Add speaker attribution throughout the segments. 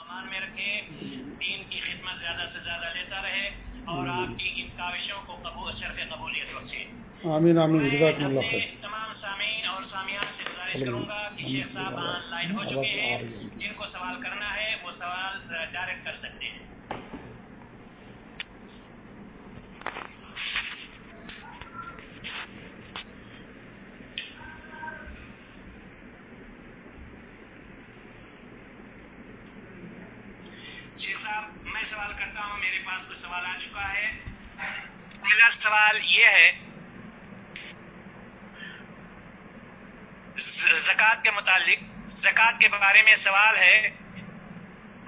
Speaker 1: امان میں رکھے دین کی خدمت زیادہ سے زیادہ لیتا رہے اور آپ کی ان کاوشوں کو قبول شرف قبولیت بخشے۔
Speaker 2: آمین آمین جزاکم اللہ خیر۔
Speaker 1: تمام سامعین اور سامیان سے گزارش کروں گا کہ شیخ صاحب آن لائن ہو چکے ہیں۔ جن کو سوال کرنا ہے وہ سوال ڈائریکٹ کر سکتے ہیں شیخ صاحب میں سوال کرتا ہوں میرے پاس کوئی سوال آ چکا ہے۔ پہلا سوال یہ ہے، زکوٰۃ کے متعلق، زکوٰۃ کے بارے میں سوال ہے،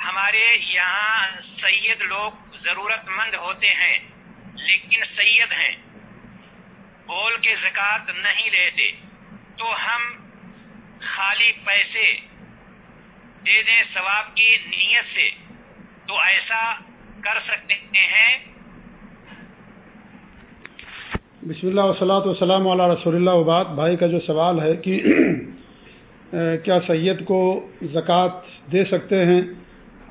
Speaker 1: ہمارے یہاں سید لوگ ضرورت مند ہوتے ہیں، لیکن سید ہیں۔ بول کے زکوٰۃ نہیں لیتے، تو ہم خالی پیسے دے دیں ثواب کی نیت سے۔ تو ایسا کر سکتے ہیں۔
Speaker 2: بسم اللہ وسلاۃ وسلام علیہ رسول اللہ وباد بھائی کا جو سوال ہے کہ کیا سید کو زکوٰۃ دے سکتے ہیں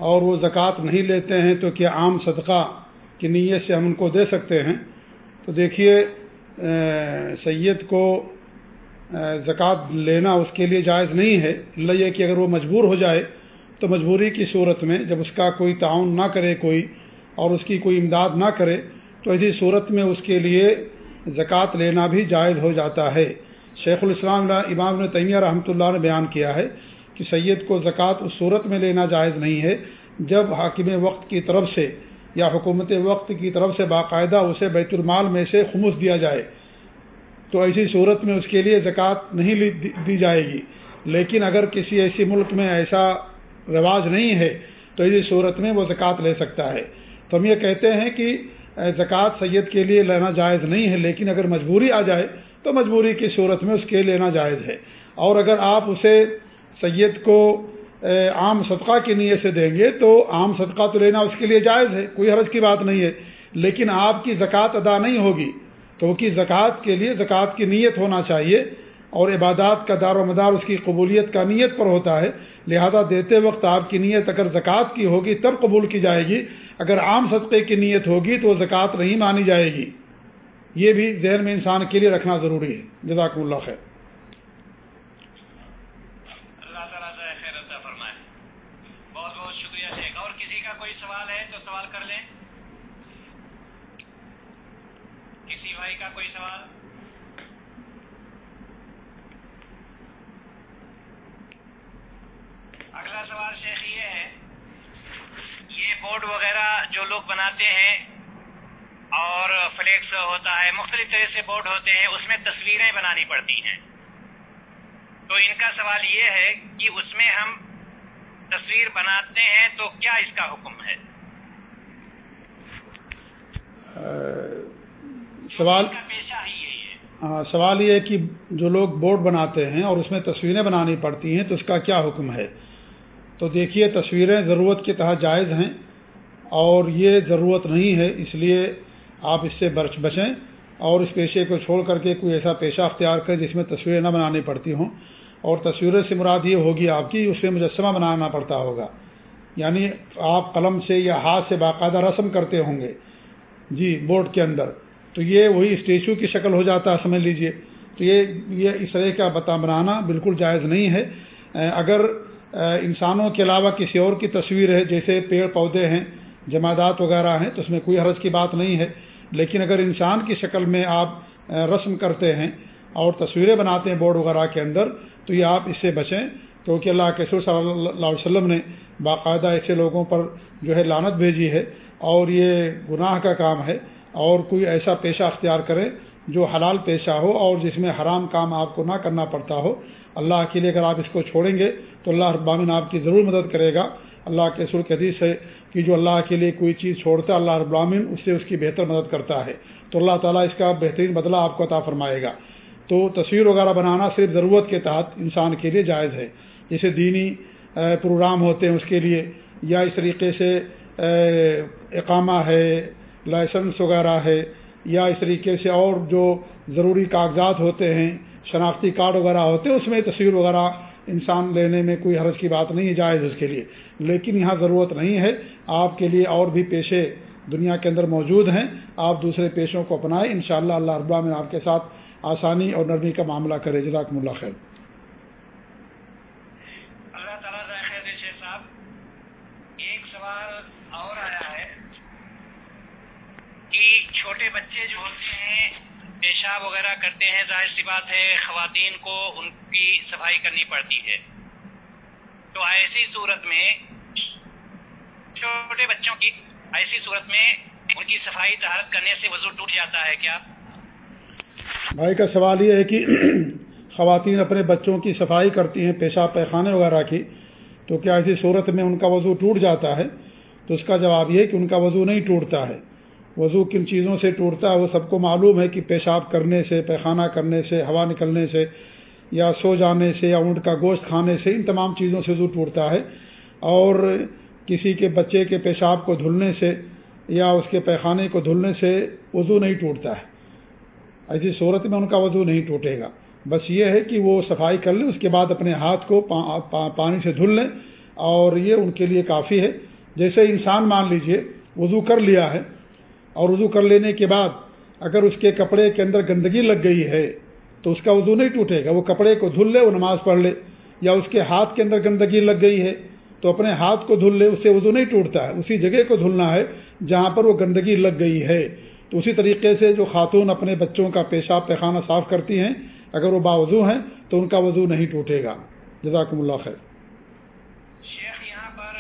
Speaker 2: اور وہ زکوٰۃ نہیں لیتے ہیں تو کیا عام صدقہ کی نیت سے ہم ان کو دے سکتے ہیں؟ تو دیکھیے سید کو زکوٰۃ لینا اس کے لیے جائز نہیں ہے۔ اللہ یہ کہ اگر وہ مجبور ہو جائے تو مجبوری کی صورت میں جب اس کا کوئی تعاون نہ کرے کوئی اور اس کی کوئی امداد نہ کرے تو ایسی صورت میں اس کے لیے زکوٰۃ لینا بھی جائز ہو جاتا ہے۔ شیخ الاسلام امام نے تیمیہ رحمۃ اللہ نے بیان کیا ہے کہ سید کو زکوٰۃ اس صورت میں لینا جائز نہیں ہے جب حاکم وقت کی طرف سے یا حکومت وقت کی طرف سے باقاعدہ اسے بیت المال میں سے خمس دیا جائے تو ایسی صورت میں اس کے لیے زکوٰۃ نہیں دی جائے گی۔ لیکن اگر کسی ایسی ملک میں ایسا رواج نہیں ہے تو اسی صورت میں وہ زکوٰۃ لے سکتا ہے۔ تو ہم یہ کہتے ہیں کہ زکوٰۃ سید کے لیے لینا جائز نہیں ہے، لیکن اگر مجبوری آ جائے تو مجبوری کی صورت میں اس کے لینا جائز ہے۔ اور اگر آپ اسے سید کو عام صدقہ کی نیت سے دیں گے تو عام صدقہ تو لینا اس کے لیے جائز ہے، کوئی حرض کی بات نہیں ہے۔ لیکن آپ کی زکوٰۃ ادا نہیں ہوگی کیونکہ زکوٰۃ کے لیے زکوٰۃ کی نیت ہونا چاہیے۔ اور عبادات کا دار و مدار اس کی قبولیت کا نیت پر ہوتا ہے، لہذا دیتے وقت آپ کی نیت اگر زکوٰۃ کی ہوگی تب قبول کی جائے گی، اگر عام صدقے کی نیت ہوگی تو زکوٰۃ نہیں مانی جائے گی۔ یہ بھی ذہن میں انسان کے لیے رکھنا ضروری ہے۔ جزاک اللہ خیر۔
Speaker 1: اللہ تعالیٰ سے خیر عطا فرمائے بہت بہت شکریہ شیخ اور کسی کا کوئی سوال ہے تو سوال کر لیں کسی بھائی کا کوئی سوال سوال شیخ یہ ہے یہ بورڈ وغیرہ جو لوگ بناتے ہیں اور فلیکس ہوتا ہے مختلف طرح سے بورڈ ہوتے ہیں اس میں تصویریں بنانی پڑتی ہیں۔ تو ان کا سوال یہ ہے کہ اس میں ہم تصویر بناتے ہیں تو کیا اس کا حکم ہے؟
Speaker 2: سوال
Speaker 1: کا پیشہ ہی یہی ہے۔
Speaker 2: ہاں سوال یہ ہے کہ جو لوگ بورڈ بناتے ہیں اور اس میں تصویریں بنانی پڑتی ہیں تو اس کا کیا حکم ہے؟ تو دیکھیے تصویریں ضرورت کے تحت جائز ہیں اور یہ ضرورت نہیں ہے، اس لیے آپ اس سے برچ بچیں اور اس پیشے کو چھوڑ کر کے کوئی ایسا پیشہ اختیار کریں جس میں تصویریں نہ بنانی پڑتی ہوں۔ اور تصویریں سے مراد یہ ہوگی آپ کی، اس میں مجسمہ بنانا پڑتا ہوگا۔ یعنی آپ قلم سے یا ہاتھ سے باقاعدہ رسم کرتے ہوں گے جی بورڈ کے اندر۔ تو یہ وہی اسٹیچو کی شکل ہو جاتا ہے، سمجھ لیجیے۔ تو یہ یہ اس طرح کا بتا بنانا بالکل جائز نہیں ہے۔ اگر انسانوں کے علاوہ کسی اور کی تصویر ہے، جیسے پیڑ پودے ہیں، جمادات وغیرہ ہیں، تو اس میں کوئی حرض کی بات نہیں ہے۔ لیکن اگر انسان کی شکل میں آپ رسم کرتے ہیں اور تصویریں بناتے ہیں بورڈ وغیرہ کے اندر، تو یہ آپ اس سے بچیں۔ کیونکہ اللہ کے سر صلی اللہ علیہ وسلم نے باقاعدہ ایسے لوگوں پر جو ہے لانت بھیجی ہے اور یہ گناہ کا کام ہے۔ اور کوئی ایسا پیشہ اختیار کرے جو حلال پیشہ ہو اور جس میں حرام کام آپ کو نہ کرنا پڑتا ہو۔ اللہ کے لیے اگر آپ اس کو چھوڑیں گے تو اللہ ابامن آپ کی ضرور مدد کرے گا۔ اللہ کے سر حدیث ہے کہ جو اللہ کے لیے کوئی چیز چھوڑتا ہے، اللہ ابامن اس سے اس کی بہتر مدد کرتا ہے۔ تو اللہ تعالیٰ اس کا بہترین بدلہ آپ کو عطا فرمائے گا۔ تو تصویر وغیرہ بنانا صرف ضرورت کے تحت انسان کے لیے جائز ہے۔ جیسے دینی پروگرام ہوتے ہیں اس کے لیے، یا اس طریقے سے اقامہ ہے، لائسنس وغیرہ ہے، یا اس طریقے سے اور جو ضروری کاغذات ہوتے ہیں شناختی کارڈ وغیرہ ہوتے ہیں، اس میں تصویر وغیرہ انسان لینے میں کوئی حرض کی بات نہیں ہے، جائز اس کے لیے۔ لیکن یہاں ضرورت نہیں ہے، آپ کے لیے اور بھی پیشے دنیا کے اندر موجود ہیں، آپ دوسرے پیشوں کو اپنائیں ان شاء اللہ اللہ ربا میں آپ کے ساتھ آسانی اور نرمی کا معاملہ کرے۔ جزاک اللہ خیر۔
Speaker 1: اللہ تعالیٰ چھوٹے بچے جو ہوتے ہیں پیشاب وغیرہ کرتے ہیں، ظاہر سی بات ہے، خواتین کو ان کی صفائی کرنی پڑتی ہے۔ تو ایسی صورت میں چھوٹے بچوں کی، ایسی صورت میں ان کی صفائی طہارت کرنے سے وضو ٹوٹ جاتا ہے کیا؟
Speaker 2: بھائی کا سوال یہ ہے کہ خواتین اپنے بچوں کی صفائی کرتی ہیں پیشاب پیخانے وغیرہ کی، تو کیا ایسی صورت میں ان کا وضو ٹوٹ جاتا ہے؟ تو اس کا جواب یہ کہ ان کا وضو نہیں ٹوٹتا ہے۔ وضو کن چیزوں سے ٹوٹتا ہے وہ سب کو معلوم ہے کہ پیشاب کرنے سے، پیخانہ کرنے سے، ہوا نکلنے سے، یا سو جانے سے، یا اونٹ کا گوشت کھانے سے، ان تمام چیزوں سے وضو ٹوٹتا ہے۔ اور کسی کے بچے کے پیشاب کو دھلنے سے، یا اس کے پیخانے کو دھلنے سے وضو نہیں ٹوٹتا ہے۔ ایسی صورت میں ان کا وضو نہیں ٹوٹے گا۔ بس یہ ہے کہ وہ صفائی کر لیں، اس کے بعد اپنے ہاتھ کو پانی سے دھل لیں۔ اور یہ ان کے لیے کافی ہے۔ جیسے انسان مان لیجیے، وضو کر لیا ہے اور وضو کر لینے کے بعد اگر اس کے کپڑے کے اندر گندگی لگ گئی ہے، تو اس کا وضو نہیں ٹوٹے گا۔ وہ کپڑے کو دھل لے، وہ نماز پڑھ لے، یا اس کے ہاتھ کے اندر گندگی لگ گئی ہے، تو اپنے ہاتھ کو دھل لے اس سے وضو نہیں ٹوٹتا۔ ہے اسی جگہ کو دھلنا ہے جہاں پر وہ گندگی لگ گئی ہے۔ تو اسی طریقے سے جو خاتون اپنے بچوں کا پیشاب پیخانہ صاف کرتی ہیں، اگر وہ باوضو ہیں، تو ان کا وضو نہیں ٹوٹے گا۔ جزاکم اللہ خیر۔
Speaker 1: شیخ، یہاں پر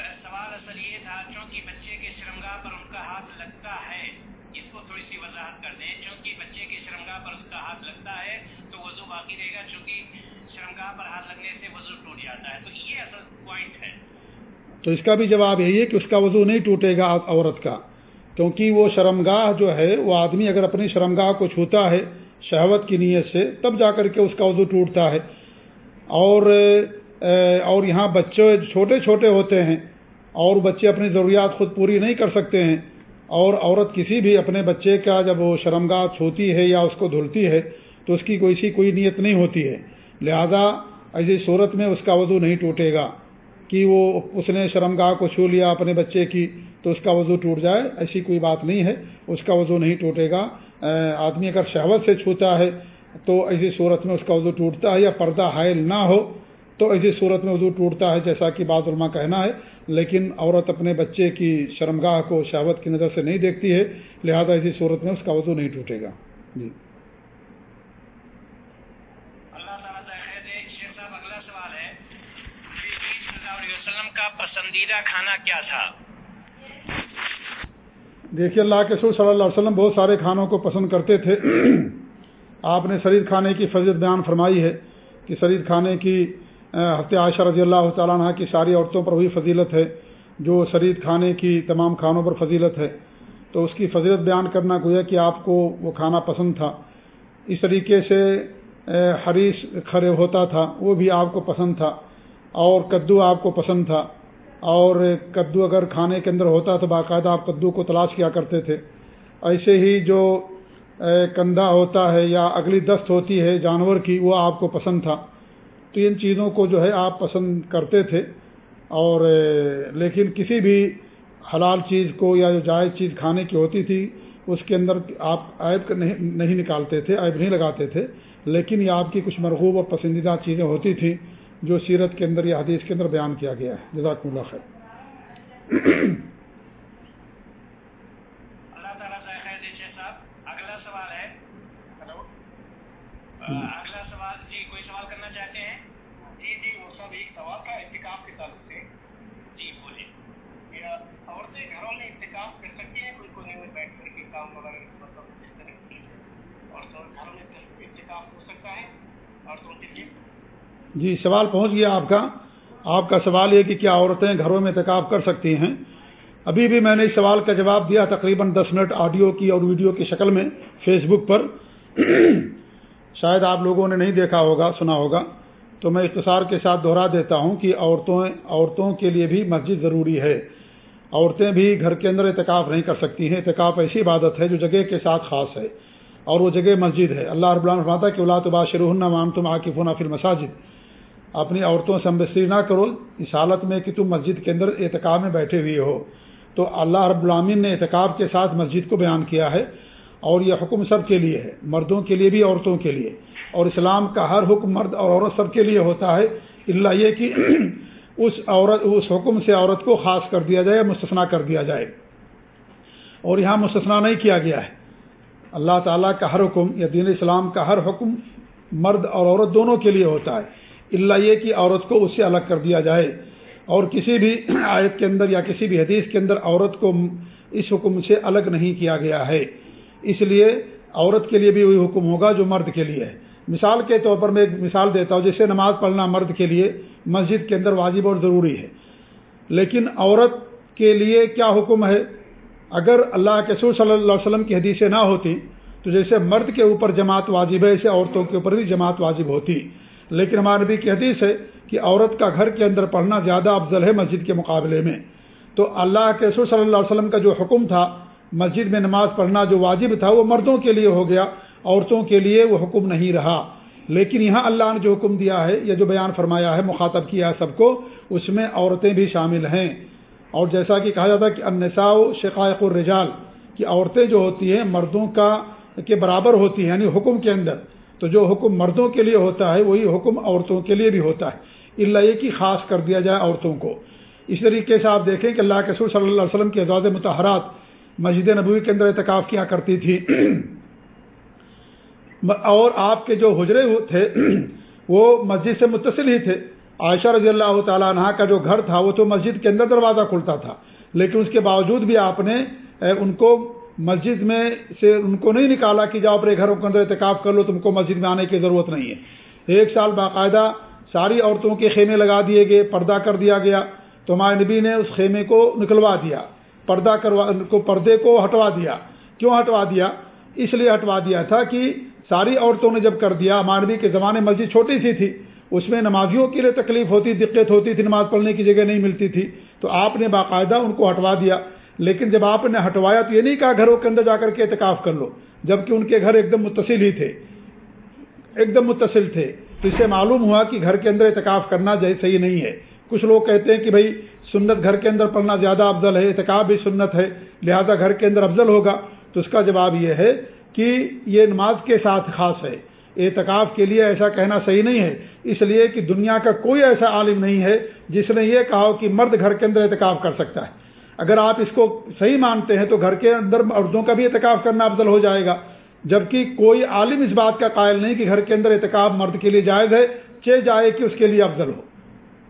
Speaker 1: سوال اصل یہ تھا، چونکہ بچے کے شرمگاہ پر ان کا ہاتھ لگتا ہے۔ اس کو تھوڑی سی وضاحت کر دیں۔ چونکہ بچے کے شرمگاہ پر اس کا ہاتھ لگتا ہے، تو وضو باقی رہے گا، چونکہ شرمگاہ پر ہاتھ لگنے سے وضو ٹوٹ جاتا ہے۔ تو یہ اصل پوائنٹ ہے۔
Speaker 2: تو اس کا بھی جواب یہی ہے کہ اس کا وضو نہیں ٹوٹے گا عورت کا۔ کیونکہ وہ شرمگاہ جو ہے، وہ آدمی اگر اپنی شرمگاہ کو چھوتا ہے شہوت کی نیت سے، تب جا کر کے اس کا وضو ٹوٹتا ہے۔ اور اور یہاں بچے چھوٹے چھوٹے ہوتے ہیں اور بچے اپنی ضروریات خود پوری نہیں کر سکتے ہیں اور عورت کسی بھی اپنے بچے کا جب وہ شرمگاہ چھوتی ہے یا اس کو دھلتی ہے تو اس کی کوئی سی کوئی نیت نہیں ہوتی ہے۔ لہذا ایسی صورت میں اس کا وضو نہیں ٹوٹے گا کہ وہ اس نے شرمگاہ کو چھو لیا اپنے بچے کی تو اس کا وضو ٹوٹ جائے، ایسی کوئی بات نہیں ہے، اس کا وضو نہیں ٹوٹے گا۔ آدمی اگر شہوت سے چھوتا ہے تو ایسی صورت میں اس کا وضو ٹوٹتا ہے یا پردہ حائل نہ ہو تو ایسی صورت میں وضو ٹوٹتا ہے، جیسا کہ بعض علماء کہنا ہے لیکن عورت اپنے بچے کی شرمگاہ کو شہوت کی نظر سے نہیں دیکھتی ہے لہذا ایسی صورت میں اس کا وضو نہیں ٹوٹے گا۔ جی۔
Speaker 1: پسندیدہ کھانا کیا تھا؟
Speaker 2: دیکھیے اللہ کے سور صلی اللہ علیہ وسلم بہت سارے کھانوں کو پسند کرتے تھے۔ آپ نے شریر کھانے کی فضیت بیان فرمائی ہے کہ شریر کھانے کی ہفتے عائشہ رضی اللہ تعالیٰ عنہ کی ساری عورتوں پر وہی فضیلت ہے، جو شریر کھانے کی تمام کھانوں پر فضیلت ہے۔ تو اس کی فضیلت بیان کرنا گویا کہ آپ کو وہ کھانا پسند تھا۔ اس طریقے سے حریث کھڑے ہوتا تھا، وہ بھی آپ کو پسند تھا۔ اور کدو آپ کو پسند تھا۔ اور کدو اگر کھانے کے اندر ہوتا تو باقاعدہ آپ کدو کو تلاش کیا کرتے تھے۔ ایسے ہی جو کندھا ہوتا ہے یا اگلی دست ہوتی ہے جانور کی، وہ آپ کو پسند تھا۔ تو ان چیزوں کو جو ہے آپ پسند کرتے تھے اور لیکن کسی بھی حلال چیز کو یا جو جائز چیز کھانے کی ہوتی تھی اس کے اندر آپ عیب نہیں نکالتے تھے عیب نہیں لگاتے تھے لیکن یہ آپ کی کچھ مرغوب اور پسندیدہ چیزیں ہوتی تھیں جو سیرت کے اندر یا حدیث کے اندر بیان کیا گیا ہے۔ جزاک اللہ خیر۔
Speaker 1: اگلا سوال ہے اگلا سوال جی کوئی سوال کرنا چاہتے ہیں جی جی وہ سب ایک سوال تھا احتکاب کے تعلق سے جی بولیے عورتیں گھروں میں انتخاب کر سکتی ہیں کوئی کونے میں بیٹھ کر کے کام وغیرہ مطلب اور گھروں میں انتخاب ہو سکتا ہے اور
Speaker 2: جی سوال پہنچ گیا آپ کا۔ آپ کا سوال یہ کہ کیا عورتیں گھروں میں اعتکاب کر سکتی ہیں؟ ابھی بھی میں نے اس سوال کا جواب دیا تقریباً دس منٹ آڈیو کی اور ویڈیو کی شکل میں فیس بک پر۔ شاید آپ لوگوں نے نہیں دیکھا ہوگا، سنا ہوگا۔ تو میں اختصار کے ساتھ دہرا دیتا ہوں کہ عورتوں عورتوں کے لیے بھی مسجد ضروری ہے۔ عورتیں بھی گھر کے اندر اعتکاف نہیں کر سکتی ہیں۔ اعتکاف ایسی عبادت ہے جو جگہ کے ساتھ خاص ہے۔ اور وہ جگہ مسجد ہے۔ اللہ رب اللہ فرماتا کہ اللہ تبا شروح مان تم آکف ہونا پھر مساجد اپنی عورتوں سے امبستری نہ کرو، اس حالت میں کہ تم مسجد کے اندر اعتکاب میں بیٹھے ہوئے ہو۔ تو اللہ رب العامین نے اعتکاب کے ساتھ مسجد کو بیان کیا ہے اور یہ حکم سب کے لیے ہے، مردوں کے لیے بھی، عورتوں کے لیے۔ اور اسلام کا ہر حکم مرد اور عورت سب کے لیے ہوتا ہے۔ اللہ یہ کہ اس عورت، اس حکم سے عورت کو خاص کر دیا جائے مستثنا کر دیا جائے۔ اور یہاں مستثنا نہیں کیا گیا ہے۔ اللہ تعالیٰ کا ہر حکم یا دین اسلام کا ہر حکم مرد اور عورت دونوں کے لیے ہوتا ہے۔ اللہ یہ کہ عورت کو اس سے الگ کر دیا جائے۔ اور کسی بھی آیت کے اندر یا کسی بھی حدیث کے اندر عورت کو اس حکم سے الگ نہیں کیا گیا ہے۔ اس لیے عورت کے لیے بھی وہی حکم ہوگا جو مرد کے لیے ہے۔ مثال کے طور پر میں ایک مثال دیتا ہوں، جیسے نماز پڑھنا مرد کے لیے مسجد کے اندر واجب اور ضروری ہے۔ لیکن عورت کے لیے کیا حکم ہے؟ اگر اللہ کے سور صلی اللہ علیہ وسلم کی حدیثیں نہ ہوتی تو جیسے مرد کے اوپر جماعت واجب ہے ایسے عورتوں کے اوپر بھی جماعت واجب ہوتی۔ لیکن ہمارے نبی کی حدیث ہے کہ عورت کا گھر کے اندر پڑھنا زیادہ افضل ہے مسجد کے مقابلے میں۔ تو اللہ کے سور صلی اللہ علیہ وسلم کا جو حکم تھا، مسجد میں نماز پڑھنا جو واجب تھا، وہ مردوں کے لیے ہو گیا، عورتوں کے لیے وہ حکم نہیں رہا۔ لیکن یہاں اللہ نے جو حکم دیا ہے یا جو بیان فرمایا ہے، مخاطب کیا ہے سب کو، اس میں عورتیں بھی شامل ہیں۔ اور جیسا کہ کہا جاتا ہے کہ انساء شقائق الرجال کی عورتیں جو ہوتی ہیں مردوں کا، کے برابر ہوتی ہیں یعنی حکم کے اندر۔ تو جو حکم مردوں کے لیے ہوتا ہے، وہی حکم عورتوں کے لیے بھی ہوتا ہے۔ اللہ یہ کہ خاص کر دیا جائے عورتوں کو۔ اس طریقے سے آپ دیکھیں کہ اللہ کے سور صلی اللہ علیہ وسلم کے اعزاز متحرات مسجد نبوی کے اندر اعتکاف کیا کرتی تھی۔ اور آپ کے جو حجرے تھے، وہ مسجد سے متصل ہی تھے۔ عائشہ رضی اللہ تعالیٰ عنہ کا جو گھر تھا، وہ تو مسجد کے اندر دروازہ کھلتا تھا، لیکن اس کے باوجود بھی آپ نے ان کو مسجد میں سے ان کو نہیں نکالا کہ جاؤ اپنے گھروں کے اندر اعتکاف کر لو، تم کو مسجد میں آنے کی ضرورت نہیں ہے۔ ایک سال باقاعدہ ساری عورتوں کے خیمے لگا دیے گئے، پردہ کر دیا گیا۔ تو ہمارے نبی نے اس خیمے کو نکلوا دیا، پردہ کروا، کو پردے کو ہٹوا دیا۔ کیوں ہٹوا دیا؟ اس لیے ہٹوا دیا تھا کہ ساری عورتوں نے جب کر دیا، ہمارے نبی کے زمانے مسجد چھوٹی سی تھی۔ اس میں نمازیوں کے لیے تکلیف ہوتی، دقت ہوتی، تھی، نماز پڑھنے کی جگہ نہیں ملتی تھی۔ تو آپ نے باقاعدہ ان کو ہٹوا دیا۔ لیکن جب آپ نے ہٹوایا تو یہ نہیں کہا گھروں کے اندر جا کر کے اعتکاف کر لو، جبکہ ان کے گھر ایک دم متصل ہی تھے۔ ایک دم متصل تھے۔ تو اس سے معلوم ہوا کہ گھر کے اندر اعتکاف کرنا صحیح نہیں ہے۔ کچھ لوگ کہتے ہیں کہ بھائی، سنت گھر کے اندر پڑھنا زیادہ افضل ہے اعتکاب بھی سنت ہے، لہذا گھر کے اندر افضل ہوگا۔ تو اس کا جواب یہ ہے کہ یہ نماز کے ساتھ خاص ہے۔ اعتکاف کے لیے ایسا کہنا صحیح نہیں ہے۔ اس لیے کہ دنیا کا کوئی ایسا عالم نہیں ہے جس نے یہ کہا کہ مرد گھر کے اندر اعتکاف کر سکتا ہے۔ اگر آپ اس کو صحیح مانتے ہیں تو گھر کے اندر مردوں کا بھی اعتکاف کرنا افضل ہو جائے گا۔ جبکہ کوئی عالم اس بات کا قائل نہیں کہ گھر کے اندر اعتکاف مرد کے لیے جائز ہے، چے جائے کہ اس کے لیے افضل ہو۔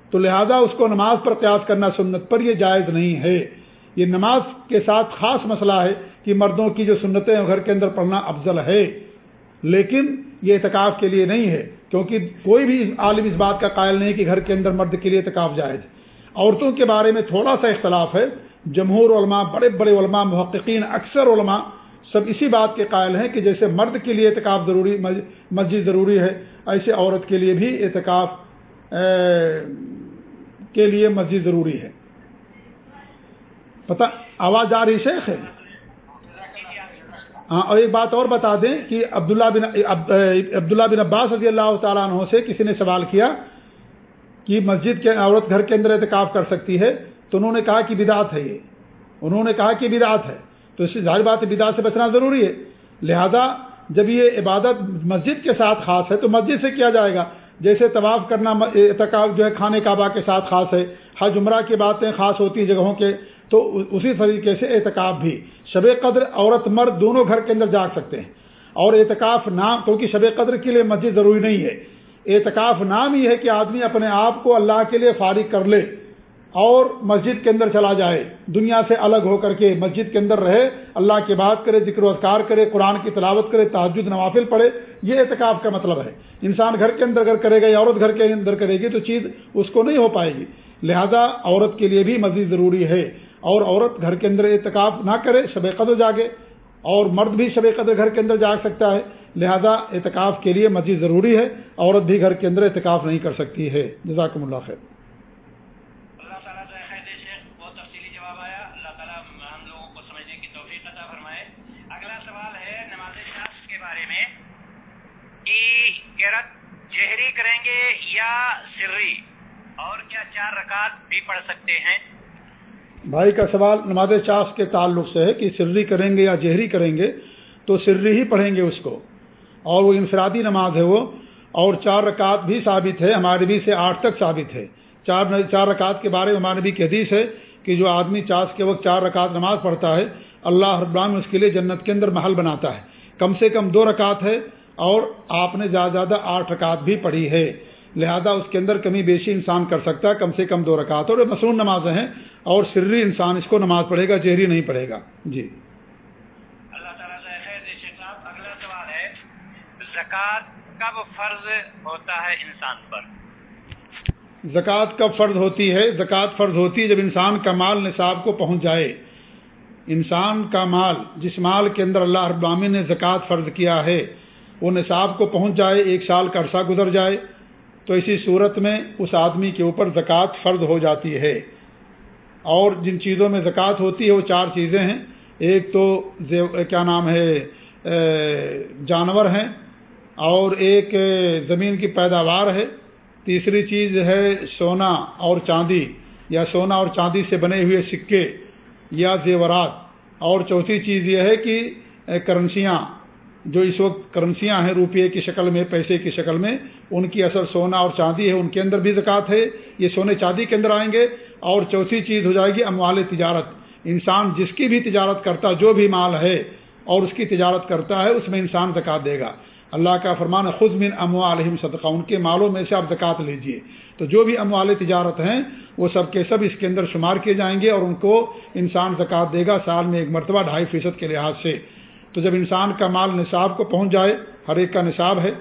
Speaker 2: تو لہذا اس کو نماز پر قیاس کرنا سنت پر یہ جائز نہیں ہے۔ یہ نماز کے ساتھ خاص مسئلہ ہے کہ مردوں کی جو سنتیں گھر کے اندر پڑھنا افضل ہے۔ لیکن یہ اعتکاف کے لیے نہیں ہے، کیونکہ کوئی بھی عالم اس بات کا قائل نہیں کہ گھر کے اندر مرد کے لیے اعتکاف جائز عورتوں کے بارے میں تھوڑا سا اختلاف ہے۔ جمہور علماء، بڑے بڑے علماء، محققین، اکثر علماء سب اسی بات کے قائل ہیں کہ جیسے مرد کے لیے اعتکاف ضروری مسجد ضروری ہے، ایسے عورت کے لیے بھی اعتکاف کے لیے مسجد ضروری ہے۔ پتہ، آواز آ رہی شیخ؟ ہے ہاں، اور ایک بات اور بتا دیں کہ عبداللہ بن عبداللہ بن عباس رضی اللہ تعالیٰ عنہ سے کسی نے سوال کیا کہ مسجد کے عورت گھر کے اندر اعتکاف کر سکتی ہے؟ تو انہوں نے کہا کہ بدعت ہے یہ۔ انہوں نے کہا کہ بدعت ہے۔ تو اس ظاہر بات بدعت سے بچنا ضروری ہے۔ لہذا جب یہ عبادت مسجد کے ساتھ خاص ہے تو مسجد سے کیا جائے گا؟ جیسے طواف کرنا، اعتکاف جو ہے کھانے کعبہ کے ساتھ خاص ہے، حج عمرہ کی باتیں خاص ہوتی ہیں جگہوں کے۔ تو اسی طریقے سے اعتکاف بھی۔ شب قدر عورت مرد دونوں گھر کے اندر جاگ سکتے ہیں۔ اور اعتکاف نام کیونکہ شب قدر کے لیے مسجد ضروری نہیں ہے۔ اعتکاف نام ہی ہے کہ آدمی اپنے آپ کو اللہ کے لیے فارغ کر لے اور مسجد کے اندر چلا جائے۔ دنیا سے الگ ہو کر کے مسجد کے اندر رہے، اللہ کی بات کرے، ذکر و اذکار کرے، قرآن کی تلاوت کرے تحجد نوافل پڑھے۔ یہ اعتکاف کا مطلب ہے۔ انسان گھر کے اندر اگر کرے گا یا عورت گھر کے اندر کرے گی تو چیز اس کو نہیں ہو پائے گی۔ لہذا عورت کے لیے بھی مسجد ضروری ہے۔ اور عورت گھر کے اندر اعتکاف نہ کرے، شب قدر جاگے، اور مرد بھی شب قدر گھر کے اندر جاگ سکتا ہے۔ لہذا اعتکاف کے لیے مسجد ضروری ہے۔ عورت بھی گھر کے اندر اعتکاف نہیں کر سکتی ہے۔ جزاکم اللہ خیر۔
Speaker 1: جہری کریں گے یا سری اور کیا چار رکعت بھی پڑھ سکتے ہیں؟
Speaker 2: بھائی کا سوال نماز چاس کے تعلق سے ہے کہ سری کریں گے یا جہری کریں گے، تو سری ہی پڑھیں گے اس کو۔ اور وہ انفرادی نماز ہے وہ۔ اور چار رکعت بھی ثابت ہے، ہمارے بھی سے آٹھ تک ثابت ہے۔ چار چار رکعت کے بارے میں ہمارے بھی کی حدیث ہے کہ جو آدمی چاس کے وقت چار رکعت نماز پڑھتا ہے، اللہ ابرام اس کے لیے جنت کے اندر محل بناتا ہے۔ کم سے کم دو رکعت ہے اور آپ نے زیادہ زیادہ آٹھ رکعت بھی پڑھی ہے۔ لہذا اس کے اندر کمی بیشی انسان کر سکتا ہے کم سے کم دو رکعت۔ اور مصنون نمازیں ہیں اور سری انسان اس کو نماز پڑھے گا جہری نہیں پڑھے گا۔ جی۔
Speaker 1: اللہ تعالیٰ صاحب اگلا سوال ہے زکوٰۃ کب فرض ہوتا ہے انسان پر؟
Speaker 2: زکوٰۃ کب فرض ہوتی ہے؟ زکوٰۃ فرض ہوتی ہے جب انسان کا مال نصاب کو پہنچ جائے۔ انسان کا مال جس مال کے اندر اللہ ابامی نے زکوٰۃ فرض کیا ہے وہ نصاب کو پہنچ جائے ایک سال کا عرصہ گزر جائے۔ تو اسی صورت میں اس آدمی کے اوپر زکوٰۃ فرض ہو جاتی ہے۔ اور جن چیزوں میں زکوٰۃ ہوتی ہے وہ چار چیزیں ہیں۔ ایک تو کیا نام ہے جانور ہیں۔ اور ایک زمین کی پیداوار ہے۔ تیسری چیز ہے سونا اور چاندی، یا سونا اور چاندی سے بنے ہوئے سکے یا زیورات۔ اور چوتھی چیز یہ ہے کہ کرنسیاں۔ جو اس وقت کرنسیاں ہیں روپئے کی شکل میں، پیسے کی شکل میں، ان کی اثر سونا اور چاندی ہے، ان کے اندر بھی زکوٰۃ ہے۔ یہ سونے چاندی کے اندر آئیں گے اور چوتھی چیز ہو جائے گی اموال تجارت۔ انسان جس کی بھی تجارت کرتا، جو بھی مال ہے اور اس کی تجارت کرتا ہے، اس میں انسان زکوٰۃ دے گا۔ اللہ کا فرمان خود من امو علیہم صدقہ۔ ان کے مالوں میں سے آپ زکوٰۃ لیجیے۔ تو جو بھی اموال تجارت ہیں، وہ سب کے سب اس کے اندر شمار کیے جائیں گے اور ان کو انسان زکوٰۃ دے گا سال میں ایک مرتبہ ڈھائی فیصد کے لحاظ سے۔ تو جب انسان کا مال نصاب کو پہنچ جائے ہر ایک کا نصاب ہے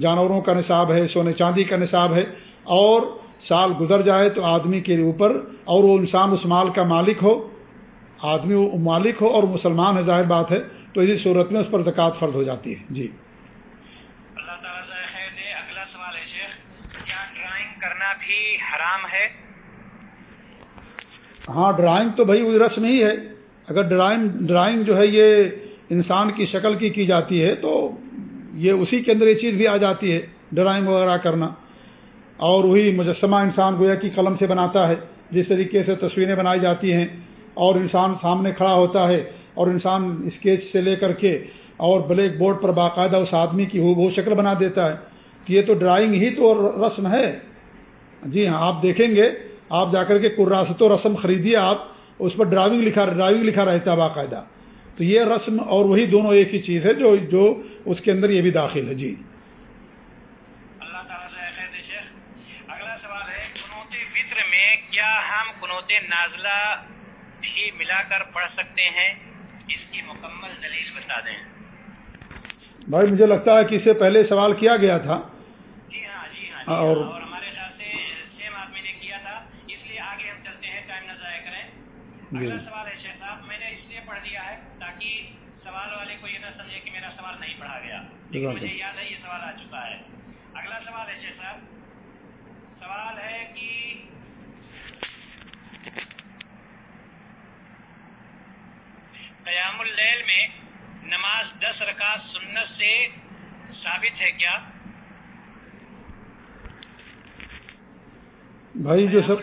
Speaker 2: جانوروں کا نصاب ہے سونے چاندی کا نصاب ہے اور سال گزر جائے تو آدمی کے اوپر اور وہ انسان اس مال کا مالک ہو آدمی مالک ہو اور مسلمان ہے ظاہر بات ہے تو اسی صورت میں اس پر زکوٰۃ فرض ہو جاتی ہے۔ جی۔
Speaker 1: کرنا بھی حرام ہے؟
Speaker 2: ہاں ڈرائنگ تو بھائی وہی رسم ہی ہے۔ اگر ڈرائنگ ڈرائنگ جو ہے یہ انسان کی شکل کی کی جاتی ہے تو یہ اسی کے اندر یہ چیز بھی آ جاتی ہے، ڈرائنگ وغیرہ کرنا۔ اور وہی مجسمہ انسان گویا کی قلم سے بناتا ہے، جس طریقے سے تصویریں بنائی جاتی ہیں۔ اور انسان سامنے کھڑا ہوتا ہے اور انسان اسکیچ سے لے کر کے اور بلیک بورڈ پر باقاعدہ اس آدمی کی ہو وہ شکل بنا دیتا ہے۔ کہ یہ تو ڈرائنگ ہی تو رسم ہے۔ جی ہاں آپ دیکھیں گے، آپ جا کر کے کراست و رسم خریدیے آپ، اس پر ڈرائیونگ لکھا ڈرائیونگ لکھا رہتا ہے باقاعدہ۔ تو یہ رسم اور وہی دونوں ایک ہی چیز ہے جو جو اس کے اندر یہ بھی داخل ہے جی۔
Speaker 1: اللہ تعالیٰ سے اگلا سوال ہے کنوت فطر میں کیا ہم کنوت نازلہ ہی ملا کر پڑھ سکتے ہیں؟ اس کی مکمل دلیل بتا دیں۔
Speaker 2: بھائی مجھے لگتا ہے کہ اس سے پہلے سوال کیا گیا تھا۔
Speaker 1: جی ہاں جی ہاں, جی اور اگلا سوال ہے شیخ صاحب میں نے اس لیے پڑھ دیا ہے تاکہ سوال والے کو یہ نہ سمجھے کہ میرا سوال نہیں پڑھا گیا۔ مجھے یاد ہے یہ سوال آ چکا ہے۔ اگلا سوال ہے صاحب۔ سوال ہے کہ قیام اللیل میں نماز دس رکعت سنت سے ثابت ہے کیا؟
Speaker 2: بھائی جو سب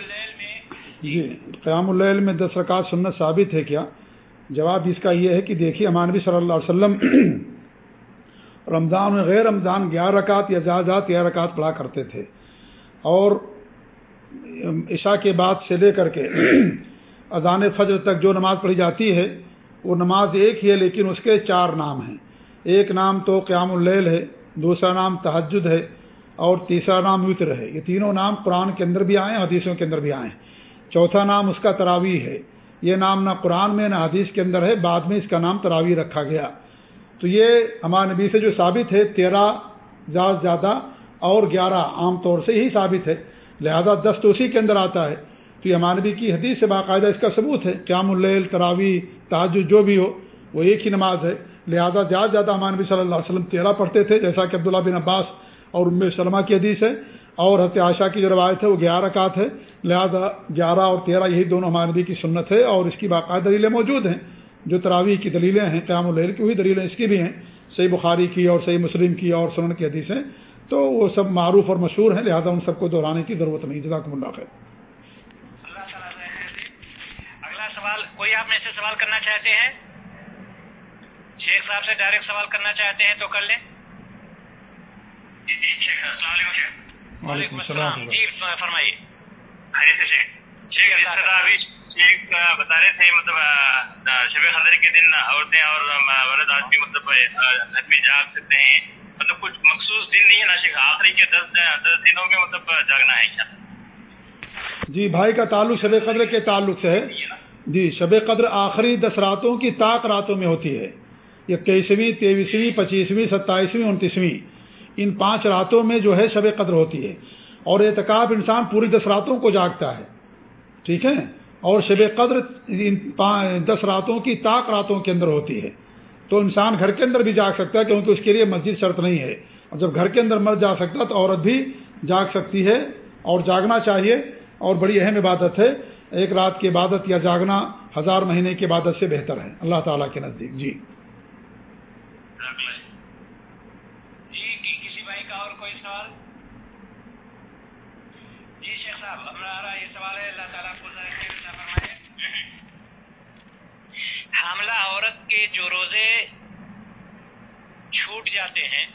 Speaker 2: جی قیام العل میں دس رکعت سنت ثابت ہے کیا؟ جواب اس کا یہ ہے کہ دیکھیے نبی صلی اللہ علیہ وسلم رمضان میں غیر رمضان گیارہ رکعت یا زیادہ تیارہ رکعت پڑھا کرتے تھے۔ اور عشاء کے بعد سے لے کر کے اذان فجر تک جو نماز پڑھی جاتی ہے، وہ نماز ایک ہی ہے لیکن اس کے چار نام ہیں۔ ایک نام تو قیام اللیل ہے، دوسرا نام تحجد ہے اور تیسرا نام وطر ہے۔ یہ تینوں نام قرآن کے اندر بھی آئے ہیں، حدیثوں کے اندر بھی آئے ہیں۔ چوتھا نام اس کا تراوی ہے۔ یہ نام نہ قرآن میں نہ حدیث کے اندر ہے، بعد میں اس کا نام تراوی رکھا گیا۔ تو یہ ہمارے نبی سے جو ثابت ہے، تیرہ زیادہ زیادہ اور گیارہ عام طور سے ہی ثابت ہے۔ لہذا دس تو اسی کے اندر آتا ہے۔ تو یہ ہمانبی کی حدیث سے باقاعدہ اس کا ثبوت ہے۔ قیام اللیل تراوی تاج جو بھی ہو، وہ ایک ہی نماز ہے۔ لہذا زیادہ زیادہ ہمانبی صلی اللہ علیہ وسلم تیرہ پڑھتے تھے، جیسا کہ عبداللہ بن عباس اور ام سلمہ کی حدیث ہے۔ اور حت عائشہ کی جو روایت ہے وہ گیارہ رکعت ہے۔ لہذا گیارہ اور تیرہ یہی دونوں ہمارے نبی کی سنت ہے اور اس کی باقاعدہ دلیلیں موجود ہیں۔ جو تراویح کی دلیلیں ہیں قیام الحل کی وہی دلیلیں اس کی بھی ہیں۔ صحیح بخاری کی اور صحیح مسلم کی اور سنن کی حدیثیں۔ تو وہ سب معروف اور مشہور ہیں لہذا ان سب کو دہرانے کی ضرورت نہیں۔ جزاک اللہ خیر۔
Speaker 1: اگلا سوال کوئی آپ میں سے سوال کرنا چاہتے ہیں؟ شیخ صاحب سے ڈائریکٹ سوال کرنا چاہتے ہیں تو کر لیں۔ وعلیکم السلام. جی فرمائیے.
Speaker 3: بتا رہے تھے مطلب شب خدر کے دن عورتیں اور مرد آدمی مطلب آدمی جاگ سکتے ہیں. مطلب کچھ مخصوص دن نہیں ہے نا شیخ؟ آخری کے دس دس دنوں میں مطلب جاگنا ہے کیا؟
Speaker 2: جی بھائی کا تعلق شب قدر کے تعلق سے ہے. جی شب قدر آخری دس راتوں کی طاق راتوں میں ہوتی ہے. اکیسویں تیئیسویں پچیسویں ستائیسویں انتیسویں. ان پانچ راتوں میں جو ہے شب قدر ہوتی ہے اور اعتکاب انسان پوری دس راتوں کو جاگتا ہے۔ ٹھیک ہے؟ اور شب قدر ان دس راتوں کی طاق راتوں کے اندر ہوتی ہے۔ تو انسان گھر کے اندر بھی جاگ سکتا ہے کیونکہ اس کے لیے مسجد شرط نہیں ہے۔ اور جب گھر کے اندر مرد جا سکتا تو عورت بھی جاگ سکتی ہے اور جاگنا چاہیے۔ اور بڑی اہم عبادت ہے۔ ایک رات کی عبادت یا جاگنا ہزار مہینے کی عبادت سے بہتر ہے۔ اللہ تعالیٰ کے نزدیک۔ جی۔, جی،
Speaker 1: جی کسی بھائی کا اور کوئی سوال؟ جی شیخ صاحب، ہمارا یہ سوال ہے، اللہ تعالیٰ کو حاملہ عورت کے جو روزے چھوٹ جاتے ہیں،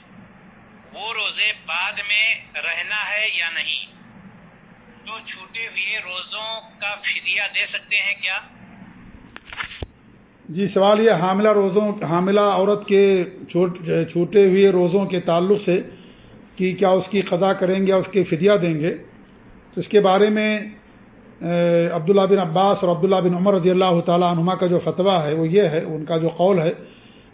Speaker 1: وہ روزے بعد میں رہنا ہے یا نہیں؟ تو چھوٹے ہوئے روزوں کا فدیہ دے سکتے ہیں کیا؟
Speaker 2: جی سوال یہ، حاملہ روزوں، حاملہ عورت کے چھوٹے ہوئے روزوں کے تعلق سے کہ کیا اس کی قضا کریں گے یا اس کے فدیہ دیں گے۔ تو اس کے بارے میں عبداللہ بن عباس اور عبداللہ بن عمر رضی اللہ تعالیٰ عنما کا جو فتویٰ ہے، وہ یہ ہے، ان کا جو قول ہے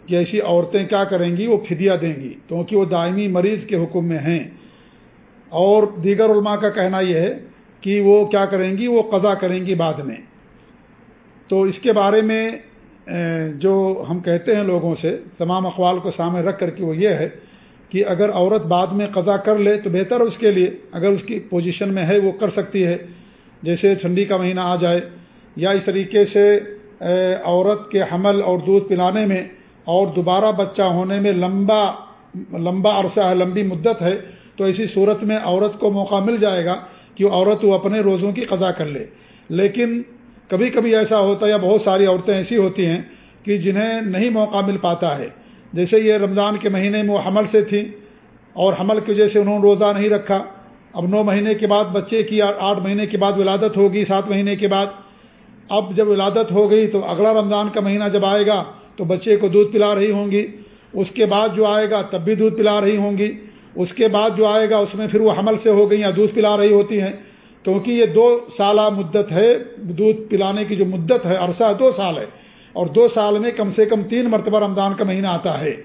Speaker 2: کہ ایسی عورتیں کیا کریں گی، وہ فدیہ دیں گی، کیونکہ وہ دائمی مریض کے حکم میں ہیں۔ اور دیگر علماء کا کہنا یہ ہے کہ وہ کیا کریں گی، وہ قضا کریں گی بعد میں۔ تو اس کے بارے میں جو ہم کہتے ہیں لوگوں سے، تمام اقوال کو سامنے رکھ کر کے وہ یہ ہے کہ اگر عورت بعد میں قضا کر لے تو بہتر اس کے لیے، اگر اس کی پوزیشن میں ہے وہ کر سکتی ہے۔ جیسے ٹھنڈی کا مہینہ آ جائے یا اس طریقے سے عورت کے حمل اور دودھ پلانے میں اور دوبارہ بچہ ہونے میں لمبا لمبا عرصہ ہے، لمبی مدت ہے، تو ایسی صورت میں عورت کو موقع مل جائے گا کہ عورت وہ اپنے روزوں کی قضا کر لے۔ لیکن کبھی کبھی ایسا ہوتا ہے، یا بہت ساری عورتیں ایسی ہوتی ہیں کہ جنہیں نہیں موقع مل پاتا ہے۔ جیسے یہ رمضان کے مہینے میں وہ حمل سے تھیں اور حمل کی وجہ سے انہوں نے روزہ نہیں رکھا۔ اب نو مہینے کے بعد بچے کی آٹھ مہینے کے بعد ولادت ہوگی، سات مہینے کے بعد۔ اب جب ولادت ہو گئی تو اگلا رمضان کا مہینہ جب آئے گا تو بچے کو دودھ پلا رہی ہوں گی۔ اس کے بعد جو آئے گا تب بھی دودھ پلا رہی ہوں گی۔ اس کے بعد جو آئے گا اس میں پھر وہ حمل سے ہو گئی یا دودھ پلا رہی ہوتی ہیں۔ کیونکہ یہ دو سالہ مدت ہے، دودھ پلانے کی جو مدت ہے، عرصہ دو سال ہے۔ اور دو سال میں کم سے کم تین مرتبہ رمضان کا مہینہ آتا ہے۔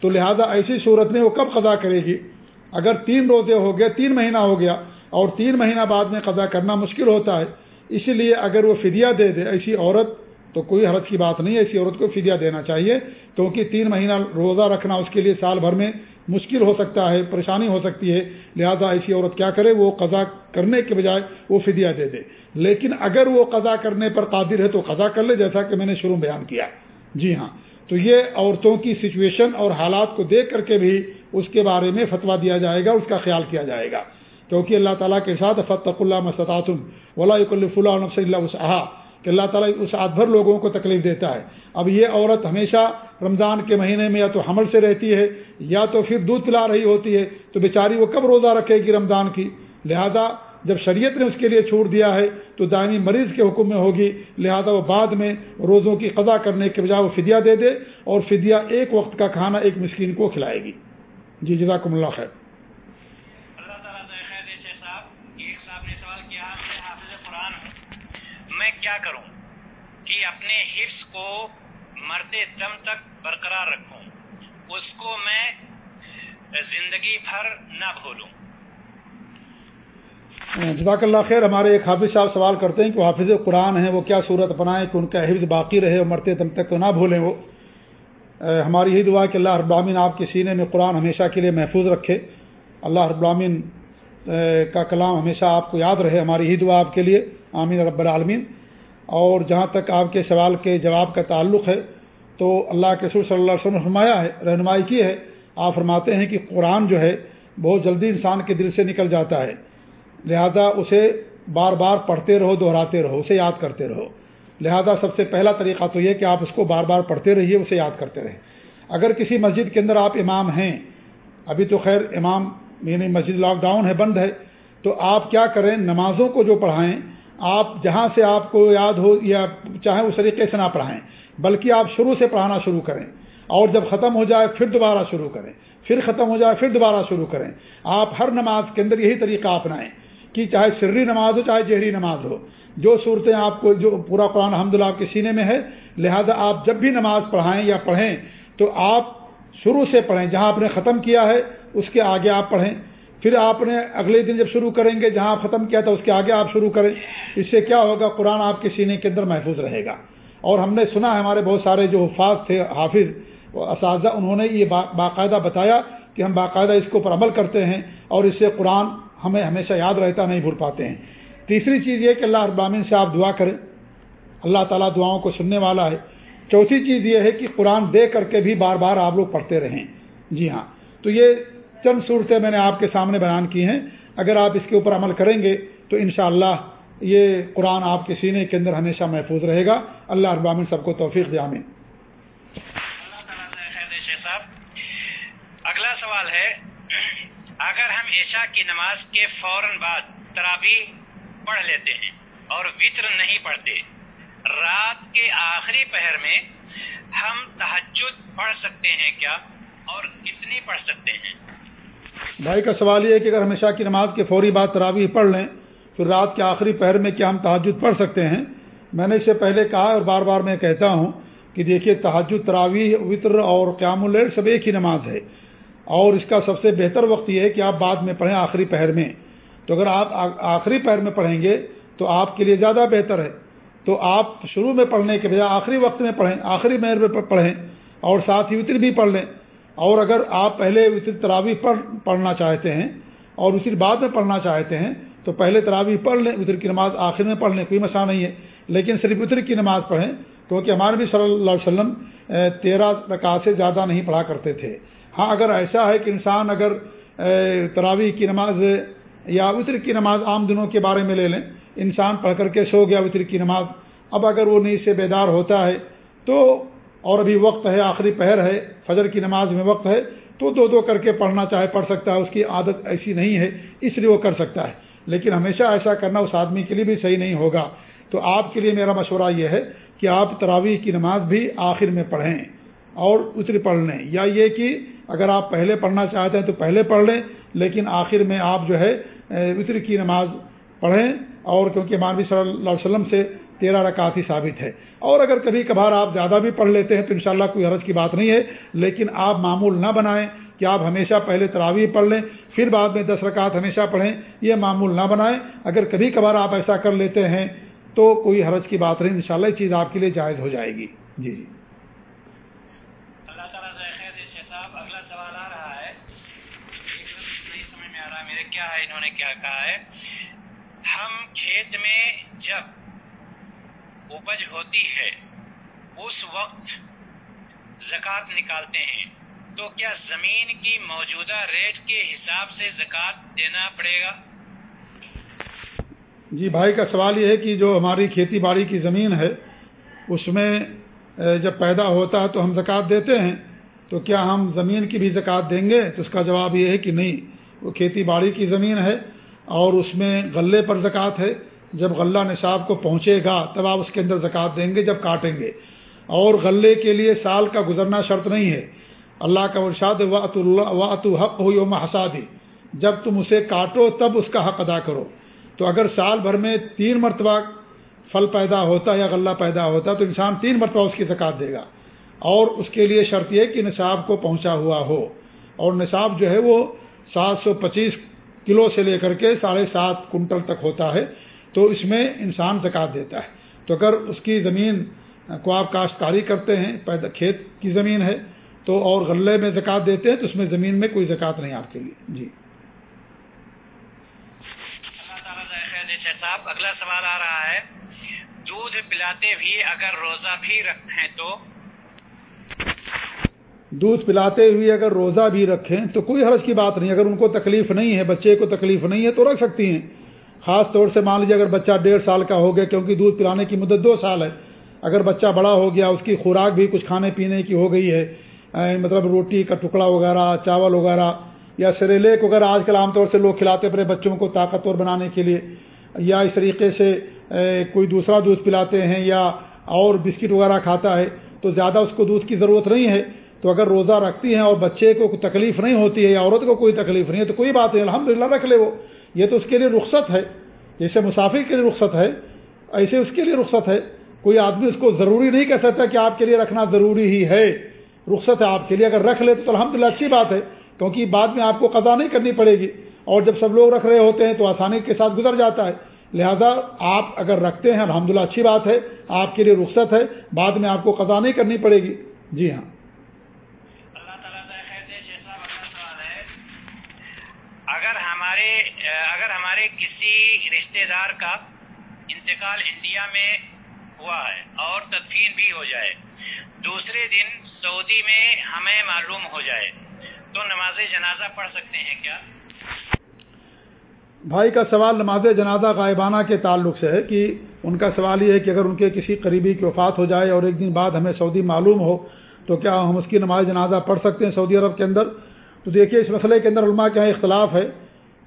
Speaker 2: تو لہذا ایسی صورت میں وہ کب قضا کرے گی؟ اگر تین روزے ہو گئے، تین مہینہ ہو گیا اور تین مہینہ بعد میں قضا کرنا مشکل ہوتا ہے اسی لیے اگر وہ فدیہ دے دے ایسی عورت، تو کوئی حرض کی بات نہیں ہے، ایسی عورت کو فدیہ دینا چاہیے۔ کیونکہ تین مہینہ روزہ رکھنا اس کے لیے سال بھر میں مشکل ہو سکتا ہے، پریشانی ہو سکتی ہے، لہذا ایسی عورت کیا کرے؟ وہ قضا کرنے کے بجائے وہ فدیہ دے دے۔ لیکن اگر وہ قضا کرنے پر قادر ہے تو قضا کر لے، جیسا کہ میں نے شروع بیان کیا۔ جی ہاں۔ تو یہ عورتوں کی سچویشن اور حالات کو دیکھ کر کے بھی اس کے بارے میں فتویٰ دیا جائے گا، اس کا خیال کیا جائے گا۔ کیونکہ اللہ تعالیٰ کے ساتھ فتق اللہ مستطاطم ولا اللہ وسحا کہ اللہ تعالیٰ اس آدھ بھر لوگوں کو تکلیف دیتا ہے۔ اب یہ عورت ہمیشہ رمضان کے مہینے میں یا تو حمل سے رہتی ہے یا تو پھر دودھ پلا رہی ہوتی ہے تو بیچاری وہ کب روزہ رکھے گی رمضان کی؟ لہذا جب شریعت نے اس کے لیے چھوڑ دیا ہے تو دائمی مریض کے حکم میں ہوگی۔ لہذا وہ بعد میں روزوں کی قضا کرنے کے بجائے وہ فدیہ دے دے اور فدیہ ایک وقت کا کھانا ایک مسکین کو کھلائے گی۔ جی جزاکم اللہ خیر۔
Speaker 1: کیا کروں؟ کہ اپنے حفظ کو مرتے دم تک برقرار رکھوں۔ اس کو میں زندگی بھر نہ بھولوں۔
Speaker 2: جزاک اللہ خیر، ہمارے ایک حافظ صاحب سوال کرتے ہیں کہ حافظ قرآن ہیں، وہ کیا صورت اپنائیں کہ ان کا حفظ باقی رہے اور مرتے دم تک تو نہ بھولیں وہ؟ ہماری یہی دعا کہ اللہ رب العالمین آپ کے سینے میں قرآن ہمیشہ کے لیے محفوظ رکھے۔ اللہ رب العالمین کا کلام ہمیشہ آپ کو یاد رہے، ہماری یہی دعا آپ کے لیے۔ آمین رب العالمین۔ اور جہاں تک آپ کے سوال کے جواب کا تعلق ہے، تو اللہ کے سر صلی اللہ علیہ وسلم فرمایا ہے، رہنمائی کی ہے۔ آپ فرماتے ہیں کہ قرآن جو ہے، بہت جلدی انسان کے دل سے نکل جاتا ہے۔ لہذا اسے بار بار پڑھتے رہو، دہراتے رہو، اسے یاد کرتے رہو۔ لہذا سب سے پہلا طریقہ تو یہ کہ آپ اس کو بار بار پڑھتے رہیے، اسے یاد کرتے رہیں اگر کسی مسجد کے اندر آپ امام ہیں، ابھی تو خیر امام یعنی مسجد لاک ڈاؤن ہے، بند ہے، تو آپ کیا کریں؟ نمازوں کو جو پڑھائیں آپ جہاں سے آپ کو یاد ہو یا چاہیں اس طریقے سے نہ پڑھائیں، بلکہ آپ شروع سے پڑھانا شروع کریں۔ اور جب ختم ہو جائے پھر دوبارہ شروع کریں۔ پھر ختم ہو جائے پھر دوبارہ شروع کریں۔ آپ ہر نماز کے اندر یہی طریقہ اپنائیں کہ چاہے سری نماز ہو، چاہے جہری نماز ہو۔ جو صورتیں آپ کو، جو پورا قرآن الحمد للہ آپ کے سینے میں ہے، لہذا آپ جب بھی نماز پڑھائیں یا پڑھیں تو آپ شروع سے پڑھیں۔ جہاں آپ نے ختم کیا ہے، اس کے آگے آپ پڑھیں۔ پھر آپ نے اگلے دن جب شروع کریں گے، جہاں ختم کیا تھا، اس کے آگے آپ شروع کریں۔ اس سے کیا ہوگا؟ قرآن آپ کے سینے کے اندر محفوظ رہے گا۔ اور ہم نے سنا ہے، ہمارے بہت سارے جو حفاظ تھے، حافظ اساتذہ، انہوں نے یہ باقاعدہ بتایا کہ ہم باقاعدہ اس کے اوپر عمل کرتے ہیں اور اس سے قرآن ہمیں ہمیشہ یاد رہتا، نہیں بھول پاتے ہیں۔ تیسری چیز یہ کہ اللہ ابامین سے آپ دعا کریں۔ اللہ تعالیٰ دعاؤں کو سننے والا ہے۔ چوتھی چیز یہ ہے کہ قرآن دے کر کے بھی بار بار آپ لوگ پڑھتے رہیں۔ جی ہاں۔ تو یہ چند صورتیں میں نے آپ کے سامنے بیان کی ہیں۔ اگر آپ اس کے اوپر عمل کریں گے تو انشاءاللہ یہ قرآن آپ کے سینے کے اندر ہمیشہ محفوظ رہے گا۔ اللہ ابامن سب کو توفیق دیا میں
Speaker 1: اگلا سوال ہے، اگر ہم عشاء کی نماز کے فوراً بعد ترابی پڑھ لیتے ہیں اور وطر نہیں پڑھتے، رات کے آخری پہر میں ہم تحجد پڑھ سکتے ہیں کیا؟ اور کتنی پڑھ سکتے ہیں؟
Speaker 2: بھائی کا سوال یہ ہے کہ اگر ہمیشہ کی نماز کے فوری بعد تراویح پڑھ لیں، پھر رات کے آخری پہر میں کیا ہم تحجد پڑھ سکتے ہیں؟ میں نے اس سے پہلے کہا اور بار بار میں کہتا ہوں کہ دیکھیے تحجد تراویح، وطر اور قیام اللیل سب ایک ہی نماز ہے۔ اور اس کا سب سے بہتر وقت یہ ہے کہ آپ بعد میں پڑھیں آخری پہر میں۔ تو اگر آپ آخری پہر میں پڑھیں گے تو آپ کے لیے زیادہ بہتر ہے۔ تو آپ شروع میں پڑھنے کے بجائے آخری وقت میں پڑھیں، آخری مہر میں پڑھیں اور ساتھ ہی وطر بھی پڑھ لیں۔ اور اگر آپ پہلے وطر تراوی پڑھ پڑھنا چاہتے ہیں اور وطر بعد میں پڑھنا چاہتے ہیں، تو پہلے تراوی پڑھ لیں، وطر کی نماز آخر میں پڑھ لیں، کوئی مسئلہ نہیں ہے۔ لیکن صرف وطر کی نماز پڑھیں، کیونکہ ہمارے بھی صلی اللہ علیہ وسلم تیرہ رکعت سے زیادہ نہیں پڑھا کرتے تھے۔ ہاں اگر ایسا ہے کہ انسان اگر تراوی کی نماز یا وطر کی نماز عام دنوں کے بارے میں لے لیں، انسان پڑھ کر کے سو گیا وطر کی نماز۔ اب اگر وہ نیند سے بیدار ہوتا ہے، تو اور ابھی وقت ہے، آخری پہر ہے، فجر کی نماز میں وقت ہے، تو دو دو کر کے پڑھنا چاہے، پڑھ سکتا ہے، اس کی عادت ایسی نہیں ہے، اس لیے وہ کر سکتا ہے۔ لیکن ہمیشہ ایسا کرنا اس آدمی کے لیے بھی صحیح نہیں ہوگا۔ تو آپ کے لیے میرا مشورہ یہ ہے کہ آپ تراویح کی نماز بھی آخر میں پڑھیں اور اتری پڑھ لیں۔ یا یہ کہ اگر آپ پہلے پڑھنا چاہتے ہیں تو پہلے پڑھ لیں، لیکن آخر میں آپ جو ہے وطر کی نماز پڑھیں اور کیونکہ مانوی صلی اللہ علیہ وسلم سے تیرہ رکعت ہی ثابت ہے۔ اور اگر کبھی کبھار آپ زیادہ بھی پڑھ لیتے ہیں تو انشاءاللہ کوئی حرض کی بات نہیں ہے، لیکن آپ معمول نہ بنائیں کہ آپ ہمیشہ پہلے تراویح پڑھ لیں، پھر بعد میں دس رکعت ہمیشہ پڑھیں، یہ معمول نہ بنائیں۔ اگر کبھی کبھار آپ ایسا کر لیتے ہیں تو کوئی حرض کی بات نہیں، انشاءاللہ یہ چیز آپ کے لیے جائز ہو جائے گی۔ جی جی۔
Speaker 1: اللہ تعالیٰ کیا ہے، انہوں نے کیا کہا ہے؟ ہم کھیت میں جب اپج ہوتی ہے۔ اس وقت زکوٰۃ نکالتے ہیں۔ تو کیا زمین کی موجودہ ریٹ کے حساب سے زکوٰۃ دینا پڑے گا؟
Speaker 2: جی بھائی کا سوال یہ ہے کہ جو ہماری کھیتی باڑی کی زمین ہے، اس میں جب پیدا ہوتا ہے تو ہم زکوٰۃ دیتے ہیں۔ تو کیا ہم زمین کی بھی زکوٰۃ دیں گے؟ تو اس کا جواب یہ ہے کہ نہیں۔ وہ کھیتی باڑی کی زمین ہے اور اس میں غلے پر زکوٰۃ ہے۔ جب غلہ نصاب کو پہنچے گا، تب آپ اس کے اندر زکوٰۃ دیں گے، جب کاٹیں گے۔ اور غلے کے لیے سال کا گزرنا شرط نہیں ہے۔ اللہ کا ارشاد واط اللہ واط حق ہو یوم حسادی جب تم اسے کاٹو، تب اس کا حق ادا کرو۔ تو اگر سال بھر میں تین مرتبہ پھل پیدا ہوتا یا غلہ پیدا ہوتا، تو انسان تین مرتبہ اس کی زکوٰۃ دے گا۔ اور اس کے لیے شرط یہ کہ نصاب کو پہنچا ہوا ہو۔ اور نصاب جو ہے وہ سات سو پچیس کلو سے لے کر کے ساڑھے سات کنٹل تک ہوتا ہے۔ تو اس میں انسان زکوٰۃ دیتا ہے۔ تو اگر اس کی زمین کو آپ کاشتکاری کرتے ہیں پیدا کھیت کی زمین ہے تو اور غلے میں زکوٰۃ دیتے ہیں تو اس میں زمین میں کوئی زکوٰۃ نہیں آپ کے لیے۔ جی۔
Speaker 1: صاحب۔ اگلا سوال آ رہا ہے۔ دودھ پلاتے بھی اگر روزہ بھی رکھتے ہیں تو؟
Speaker 2: دودھ پلاتے ہوئے اگر روزہ بھی رکھیں تو کوئی حرج کی بات نہیں۔ اگر ان کو تکلیف نہیں ہے بچے کو تکلیف نہیں ہے تو رکھ سکتی ہیں۔ خاص طور سے مان لیجیے اگر بچہ ڈیڑھ سال کا ہو گیا کیونکہ دودھ پلانے کی مدت دو سال ہے، اگر بچہ بڑا ہو گیا، اس کی خوراک بھی کچھ کھانے پینے کی ہو گئی ہے مطلب روٹی کا ٹکڑا وغیرہ، چاول وغیرہ یا سریلیک وغیرہ آج کل عام طور سے لوگ کھلاتے اپنے بچوں کو طاقتور بنانے کے لیے، یا اس طریقے سے کوئی دوسرا دودھ پلاتے ہیں یا اور بسکٹ وغیرہ کھاتا ہے، تو زیادہ اس کو دودھ کی ضرورت نہیں ہے۔ تو اگر روزہ رکھتی ہیں اور بچے کو تکلیف نہیں ہوتی ہے یا عورت کو کوئی تکلیف نہیں ہے، تو کوئی بات نہیں الحمد رکھ لے وہ۔ یہ تو اس کے لیے رخصت ہے، جیسے مسافر کے لیے رخصت ہے، ایسے اس کے لیے رخصت ہے۔ کوئی آدمی اس کو ضروری نہیں کہہ سکتا کہ آپ کے لیے رکھنا ضروری ہی ہے۔ رخصت ہے آپ کے لیے۔ اگر رکھ لے تو الحمد اچھی بات ہے، کیونکہ بعد میں آپ کو قضا نہیں کرنی پڑے گی۔ اور جب سب لوگ رکھ رہے ہوتے ہیں تو آسانی کے ساتھ گزر جاتا ہے۔ لہذا آپ اگر رکھتے ہیں الحمد اچھی بات ہے، آپ کے لیے رخصت ہے، بعد میں آپ کو قضا نہیں کرنی پڑے گی۔ جی ہاں۔
Speaker 1: ہمارے اگر ہمارے کسی رشتہ دار کا انتقال انڈیا میں ہوا ہے اور تدفین بھی ہو جائے، دوسرے دن سعودی میں ہمیں معلوم ہو جائے، تو نماز جنازہ پڑھ سکتے ہیں کیا؟
Speaker 2: بھائی کا سوال نماز جنازہ غائبانہ کے تعلق سے ہے کہ ان کا سوال یہ ہے کہ اگر ان کے کسی قریبی کی وفات ہو جائے اور ایک دن بعد ہمیں سعودی معلوم ہو، تو کیا ہم اس کی نماز جنازہ پڑھ سکتے ہیں سعودی عرب کے اندر؟ تو دیکھیے، اس مسئلے کے اندر علماء کے یہاں اختلاف ہے۔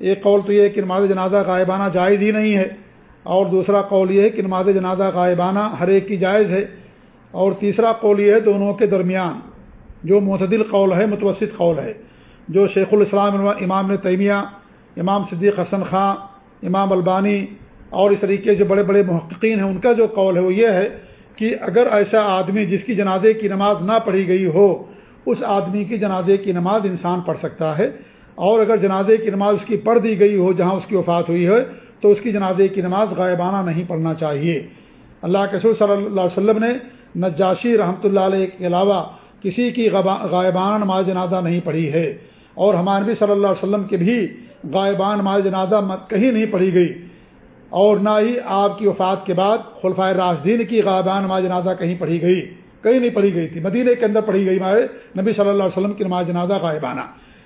Speaker 2: ایک قول تو یہ ہے کہ نماز جنازہ غائبانہ جائز ہی نہیں ہے، اور دوسرا قول یہ ہے کہ نماز جنازہ غائبانہ ہر ایک کی جائز ہے۔ اور تیسرا قول یہ ہے دونوں کے درمیان، جو معتدل قول ہے، متوسط قول ہے۔ جو شیخ الاسلام امام تیمیہ، امام صدیق حسن خاں امام البانی اور اس طریقے جو بڑے بڑے محققین ہیں، ان کا جو قول ہے وہ یہ ہے کہ اگر ایسا آدمی جس کی جنازے کی نماز نہ پڑھی گئی ہو، اس آدمی کی جنازے کی نماز انسان پڑھ سکتا ہے۔ اور اگر جنازے کی نماز اس کی پڑھ دی گئی ہو جہاں اس کی وفات ہوئی ہے، تو اس کی جنازے کی نماز غائبانہ نہیں پڑھنا چاہیے۔ اللہ کے سور صلی اللہ علیہ وسلم نے نجاشی رحمۃ اللہ علیہ کے علاوہ کسی کی غائبانہ نماز جنازہ نہیں پڑھی ہے۔ اور ہمارے نبی صلی اللہ علیہ وسلم کے بھی غائبان نماز جنازہ کہیں نہیں پڑھی گئی۔ اور نہ ہی آپ کی وفات کے بعد خلفۂ راشدین کی غائبان نماز جنازہ کہیں پڑھی گئی۔ کہیں نہیں پڑھی گئی تھی۔ مدینہ کے اندر پڑھی گئی ہمارے نبی صلی اللہ علیہ وسلم کی نماز جنازہ غائبانہ۔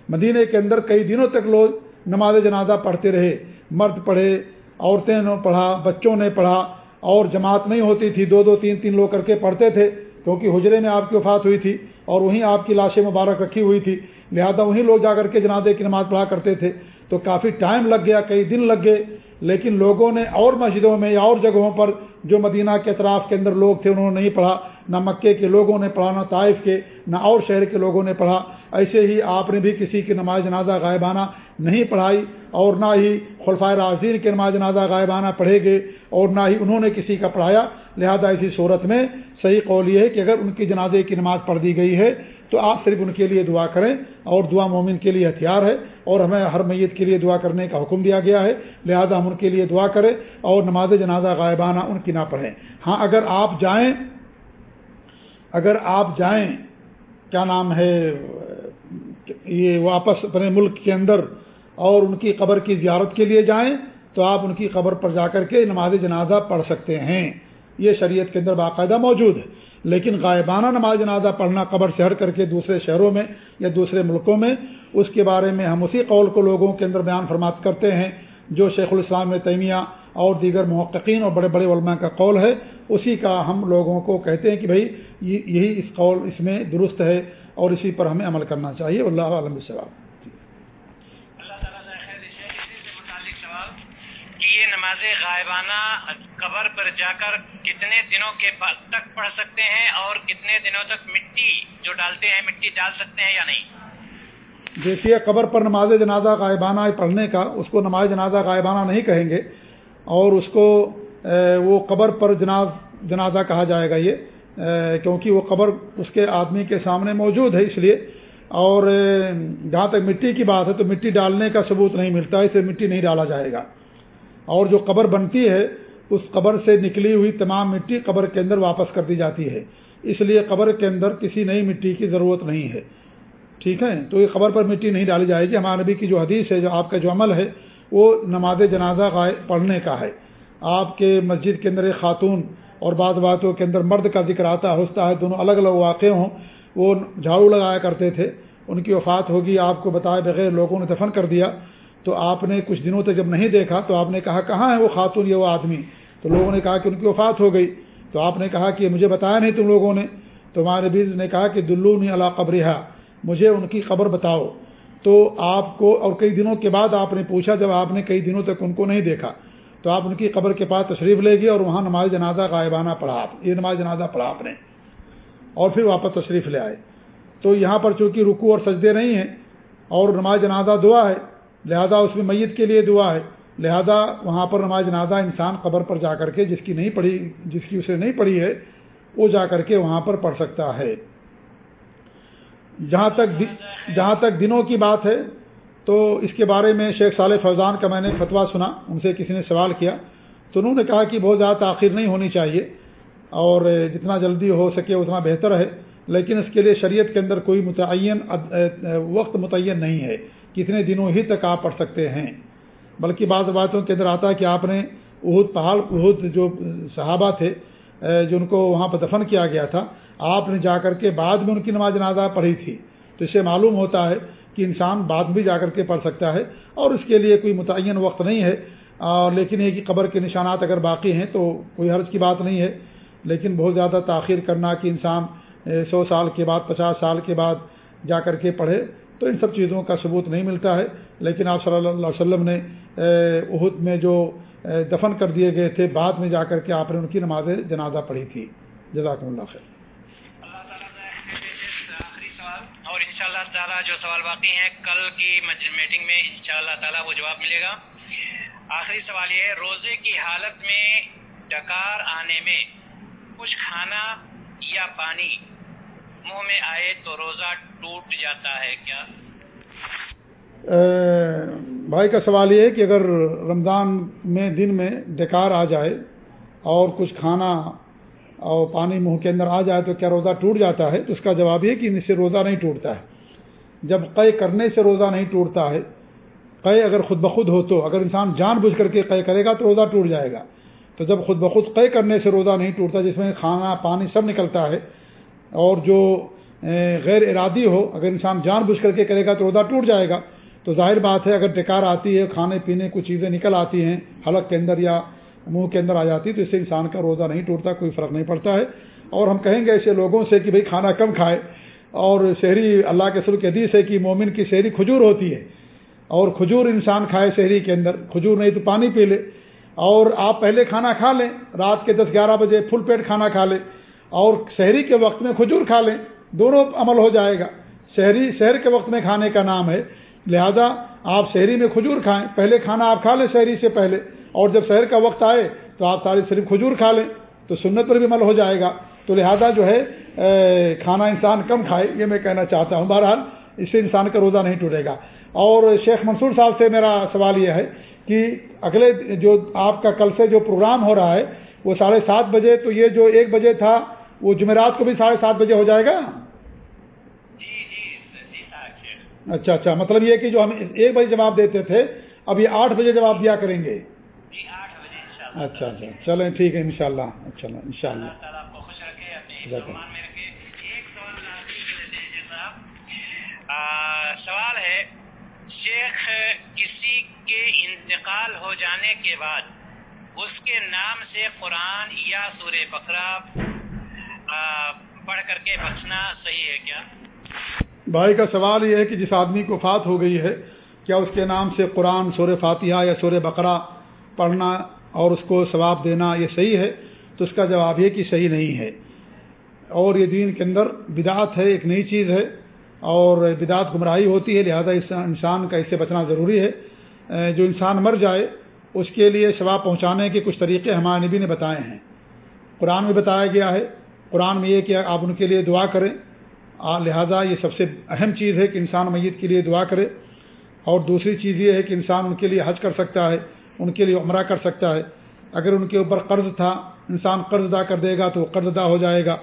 Speaker 2: مدینہ کے اندر کئی دنوں تک لوگ نماز جنازہ پڑھتے رہے۔ مرد پڑھے، عورتیں نے پڑھا، بچوں نے پڑھا، اور جماعت نہیں ہوتی تھی۔ دو دو تین تین لوگ کر کے پڑھتے تھے، کیونکہ حجرے میں آپ کی وفات ہوئی تھی اور وہیں آپ کی لاشیں مبارک رکھی ہوئی تھی۔ لہذا وہیں لوگ جا کر کے جنازے کی نماز پڑھا کرتے تھے۔ تو کافی ٹائم لگ گیا، کئی دن لگ گئے، لیکن لوگوں نے اور مسجدوں میں یا اور جگہوں پر جو مدینہ کے اطراف کے اندر لوگ تھے، انہوں نے نہیں پڑھا۔ نہ مکے کے لوگوں نے پڑھا، نہ طائف کے، نہ اور شہر کے لوگوں نے پڑھا۔ ایسے ہی آپ نے بھی کسی کی نماز جنازہ غائبانہ نہیں پڑھائی اور نہ ہی خلفۂ راضین کے نماز جنازہ غائبانہ پڑھے گے اور نہ ہی انہوں نے کسی کا پڑھایا۔ لہذا ایسی صورت میں صحیح قول یہ ہے کہ اگر ان کی جنازے کی نماز پڑھ دی گئی ہے تو آپ صرف ان کے لیے دعا کریں اور دعا مومن کے لیے ہتھیار ہے اور ہمیں ہر میت کے لیے دعا کرنے کا حکم دیا گیا ہے۔ لہذا ہم ان کے لیے دعا کریں اور نماز جنازہ غائبانہ ان کی نہ پڑھیں۔ ہاں اگر آپ جائیں اگر آپ جائیں، کیا نام ہے، یہ واپس اپنے ملک کے اندر اور ان کی قبر کی زیارت کے لیے جائیں، تو آپ ان کی قبر پر جا کر کے نماز جنازہ پڑھ سکتے ہیں۔ یہ شریعت کے اندر باقاعدہ موجود ہے۔ لیکن غائبانہ نماز جنازہ پڑھنا، قبر سے ہٹ کر کے دوسرے شہروں میں یا دوسرے ملکوں میں، اس کے بارے میں ہم اسی قول کو لوگوں کے اندر بیان فرمات کرتے ہیں جو شیخ الاسلام تیمیہ اور دیگر محققین اور بڑے بڑے علماء کا قول ہے۔ اسی کا ہم لوگوں کو کہتے ہیں کہ بھائی یہی اس قول اس میں درست ہے اور اسی پر ہمیں عمل کرنا چاہیے۔ اللہ عالم
Speaker 1: صاحب یہ نماز غائبانہ قبر پر جا کر کتنے دنوں کے تک پڑھ سکتے ہیں اور کتنے دنوں تک مٹی جو ڈالتے ہیں مٹی ڈال سکتے ہیں یا نہیں؟
Speaker 2: دیکھیے قبر پر نماز جنازہ غائبانہ پڑھنے کا اس کو نماز جنازہ غائبانہ نہیں کہیں گے۔ اور اس کو وہ قبر پر جناز، جنازہ کہا جائے گا یہ کیونکہ وہ قبر اس کے آدمی کے سامنے موجود ہے اس لیے، اور جہاں تک مٹی کی بات ہے تو مٹی ڈالنے کا ثبوت نہیں ملتا، اسے مٹی نہیں ڈالا جائے گا۔ اور جو قبر بنتی ہے، اس قبر سے نکلی ہوئی تمام مٹی قبر کے اندر واپس کر دی جاتی ہے۔ اس لیے قبر کے اندر کسی نئی مٹی کی ضرورت نہیں ہے۔ ٹھیک ہے؟ تو یہ قبر پر مٹی نہیں ڈالی جائے گی۔ ہمارے نبی کی جو حدیث ہے، جو آپ کا جو عمل ہے وہ نماز جنازہ پڑھنے کا ہے۔ آپ کے مسجد کے اندر ایک خاتون اور بعض باتوں کے اندر مرد کا ذکر آتا ہوتا ہے، دونوں الگ الگ واقع ہوں۔ وہ جھاڑو لگایا کرتے تھے، ان کی وفات ہوگی، آپ کو بتائے بغیر لوگوں نے دفن کر دیا۔ تو آپ نے کچھ دنوں تک جب نہیں دیکھا تو آپ نے کہا، کہاں ہے وہ خاتون، یہ وہ آدمی؟ تو لوگوں نے کہا کہ ان کی وفات ہو گئی۔ تو آپ نے کہا کہ مجھے بتایا نہیں تم لوگوں نے۔ تو ہمارے نے کہا کہ دلو نے اللہ قبرہ مجھے ان کی قبر بتاؤ۔ تو آپ کو اور کئی دنوں کے بعد آپ نے پوچھا جب آپ نے کئی دنوں تک ان کو نہیں دیکھا، تو آپ ان کی قبر کے پاس تشریف لے گئے اور وہاں نماز جنازہ غائبانہ پڑھا آپ، یہ نماز جنازہ پڑھا آپ نے، اور پھر واپس تشریف لے آئے۔ تو یہاں پر چونکہ رکو اور سجدے نہیں ہیں اور نماز جنازہ دعا ہے، لہذا اس میں میت کے لیے دعا ہے، لہذا وہاں پر نماز جنازہ انسان قبر پر جا کر کے جس کی نہیں پڑھی، جس کی اسے نہیں پڑھی ہے، وہ جا کر کے وہاں پر پڑھ سکتا ہے۔ جہاں تک جہاں تک دنوں کی بات ہے، تو اس کے بارے میں شیخ صالح فوزان کا میں نے فتویٰ سنا، ان سے کسی نے سوال کیا۔ تو انہوں نے کہا کہ بہت زیادہ تاخیر نہیں ہونی چاہیے اور جتنا جلدی ہو سکے اتنا بہتر ہے، لیکن اس کے لیے شریعت کے اندر کوئی متعین، وقت متعین نہیں ہے۔ کتنے دنوں ہی تک آپ پڑھ سکتے ہیں۔ بلکہ بعض باتوں کے اندر آتا ہے کہ آپ نے اہد پہاڑ اہد جو صحابہ تھے، جو ان کو وہاں پر دفن کیا گیا تھا آپ نے جا کر کے بعد میں ان کی نماز جنازہ پڑھی تھی۔ تو اس سے معلوم ہوتا ہے کہ انسان بعد بھی جا کر کے پڑھ سکتا ہے اور اس کے لیے کوئی متعین وقت نہیں ہے۔ لیکن یہ کہ قبر کے نشانات اگر باقی ہیں تو کوئی حرض کی بات نہیں ہے۔ لیکن بہت زیادہ تاخیر کرنا کہ انسان سو سال کے بعد، پچاس سال کے بعد جا کر کے پڑھے تو ان سب چیزوں کا ثبوت نہیں ملتا ہے۔ لیکن آپ صلی اللہ علیہ وسلم نے عہد میں جو دفن کر دیے گئے تھے، بعد میں جا کر کے آپ نے ان کی نماز جنازہ پڑھی تھی۔ جزاکم اللہ خیر۔
Speaker 1: اور ان شاء اللہ تعالیٰ جو سوال باقی ہیں، کل کی میٹنگ میں ان شاء اللہ تعالیٰ وہ جواب ملے گا۔ آخری سوال یہ ہے، روزے کی حالت میں ڈکار آنے میں کچھ کھانا یا پانی منہ میں آئے تو روزہ ٹوٹ جاتا ہے کیا؟
Speaker 2: بھائی کا سوال یہ ہے کہ اگر رمضان میں دن میں ڈکار آ جائے اور کچھ کھانا اور پانی منہ کے اندر آ جائے تو کیا روزہ ٹوٹ جاتا ہے؟ تو اس کا جواب یہ کہ ان سے روزہ نہیں ٹوٹتا ہے۔ جب قے کرنے سے روزہ نہیں ٹوٹتا ہے، قے اگر خود بخود ہو تو، اگر انسان جان بوجھ کر کے قے کرے گا تو روزہ ٹوٹ جائے گا۔ تو جب خود بخود قے کرنے سے روزہ نہیں ٹوٹتا، جس میں کھانا، پانی سب نکلتا ہے، اور جو غیر ارادی ہو، اگر انسان جان بوجھ کر کے کرے گا تو روزہ ٹوٹ جائے گا۔ تو ظاہر بات ہے، اگر ڈکار آتی ہے، کھانے پینے، کچھ چیزیں نکل آتی ہیں، حلق کے اندر یا منہ کے اندر آ جاتی تو اس سے انسان کا روزہ نہیں ٹوٹتا، کوئی فرق نہیں پڑتا ہے۔ اور ہم کہیں گے ایسے لوگوں سے کہ بھئی کھانا کم کھائے۔ اور شہری اللہ کے سر کے حدیث ہے کہ مومن کی شہری کھجور ہوتی ہے۔ اور کھجور انسان کھائے شہری کے اندر، کھجور نہیں تو پانی پی لے۔ اور آپ پہلے کھانا کھا لیں، رات کے دس گیارہ بجے فل پیٹ کھانا کھا لیں۔ اور شہری کے وقت میں کھجور کھا لیں، دونوں عمل ہو جائے گا۔ شہری، شہر کے وقت میں کھانے کا نام ہے۔ لہذا آپ شہری میں کھجور کھائیں، پہلے کھانا آپ کھا لیں شہری سے پہلے۔ اور جب شہر کا وقت آئے تو آپ ساری صرف کھجور کھا لیں، تو سنت پر بھی عمل ہو جائے گا۔ تو لہذا جو ہے کھانا انسان کم کھائے، یہ میں کہنا چاہتا ہوں۔ بہرحال، اس سے انسان کا روزہ نہیں ٹوٹے گا۔ اور شیخ منصور صاحب سے میرا سوال یہ ہے کہ اگلے جو آپ کا کل سے جو پروگرام ہو رہا ہے، وہ ساڑھے سات بجے، تو یہ جو ایک بجے تھا، وہ جمعرات کو بھی ساڑھے سات بجے ہو جائے گا؟ اچھا اچھا مطلب یہ کہ جو ہم ایک بجے جواب دیتے تھے، اب یہ آٹھ بجے جواب دیا کریں گے۔
Speaker 1: جی
Speaker 2: اچھا اچھا چلیں ٹھیک ہے انشاءاللہ۔ اچھا ان شاء اللہ۔
Speaker 1: ایک سوال ہے شیخ کسی کے انتقال ہو جانے کے بعد اس کے نام سے قرآن یا سورہ بقرہ پڑھ کر کے بچنا صحیح ہے کیا؟
Speaker 2: بھائی کا سوال یہ ہے کہ جس آدمی کو فات ہو گئی ہے کیا اس کے نام سے قرآن سور فاتحہ یا سور بقرہ پڑھنا اور اس کو ثواب دینا یہ صحیح ہے، تو اس کا جواب یہ کہ صحیح نہیں ہے۔ اور یہ دین کے اندر بدعت ہے، ایک نئی چیز ہے اور بدعت گمراہی ہوتی ہے، لہذا اس انسان کا اس سے بچنا ضروری ہے۔ جو انسان مر جائے، اس کے لیے ثواب پہنچانے کے کچھ طریقے ہمارے نبی نے بتائے ہیں۔ قرآن میں بتایا گیا ہے، قرآن میں یہ کہ آپ ان کے لیے دعا کریں۔ لہٰذا یہ سب سے اہم چیز ہے کہ انسان میت کے لیے دعا کرے۔ اور دوسری چیز یہ ہے کہ انسان ان کے لیے حج کر سکتا ہے۔ ان کے لیے عمرہ کر سکتا ہے۔ اگر ان کے اوپر قرض تھا، انسان قرض ادا کر دے گا تو وہ قرض ادا ہو جائے گا۔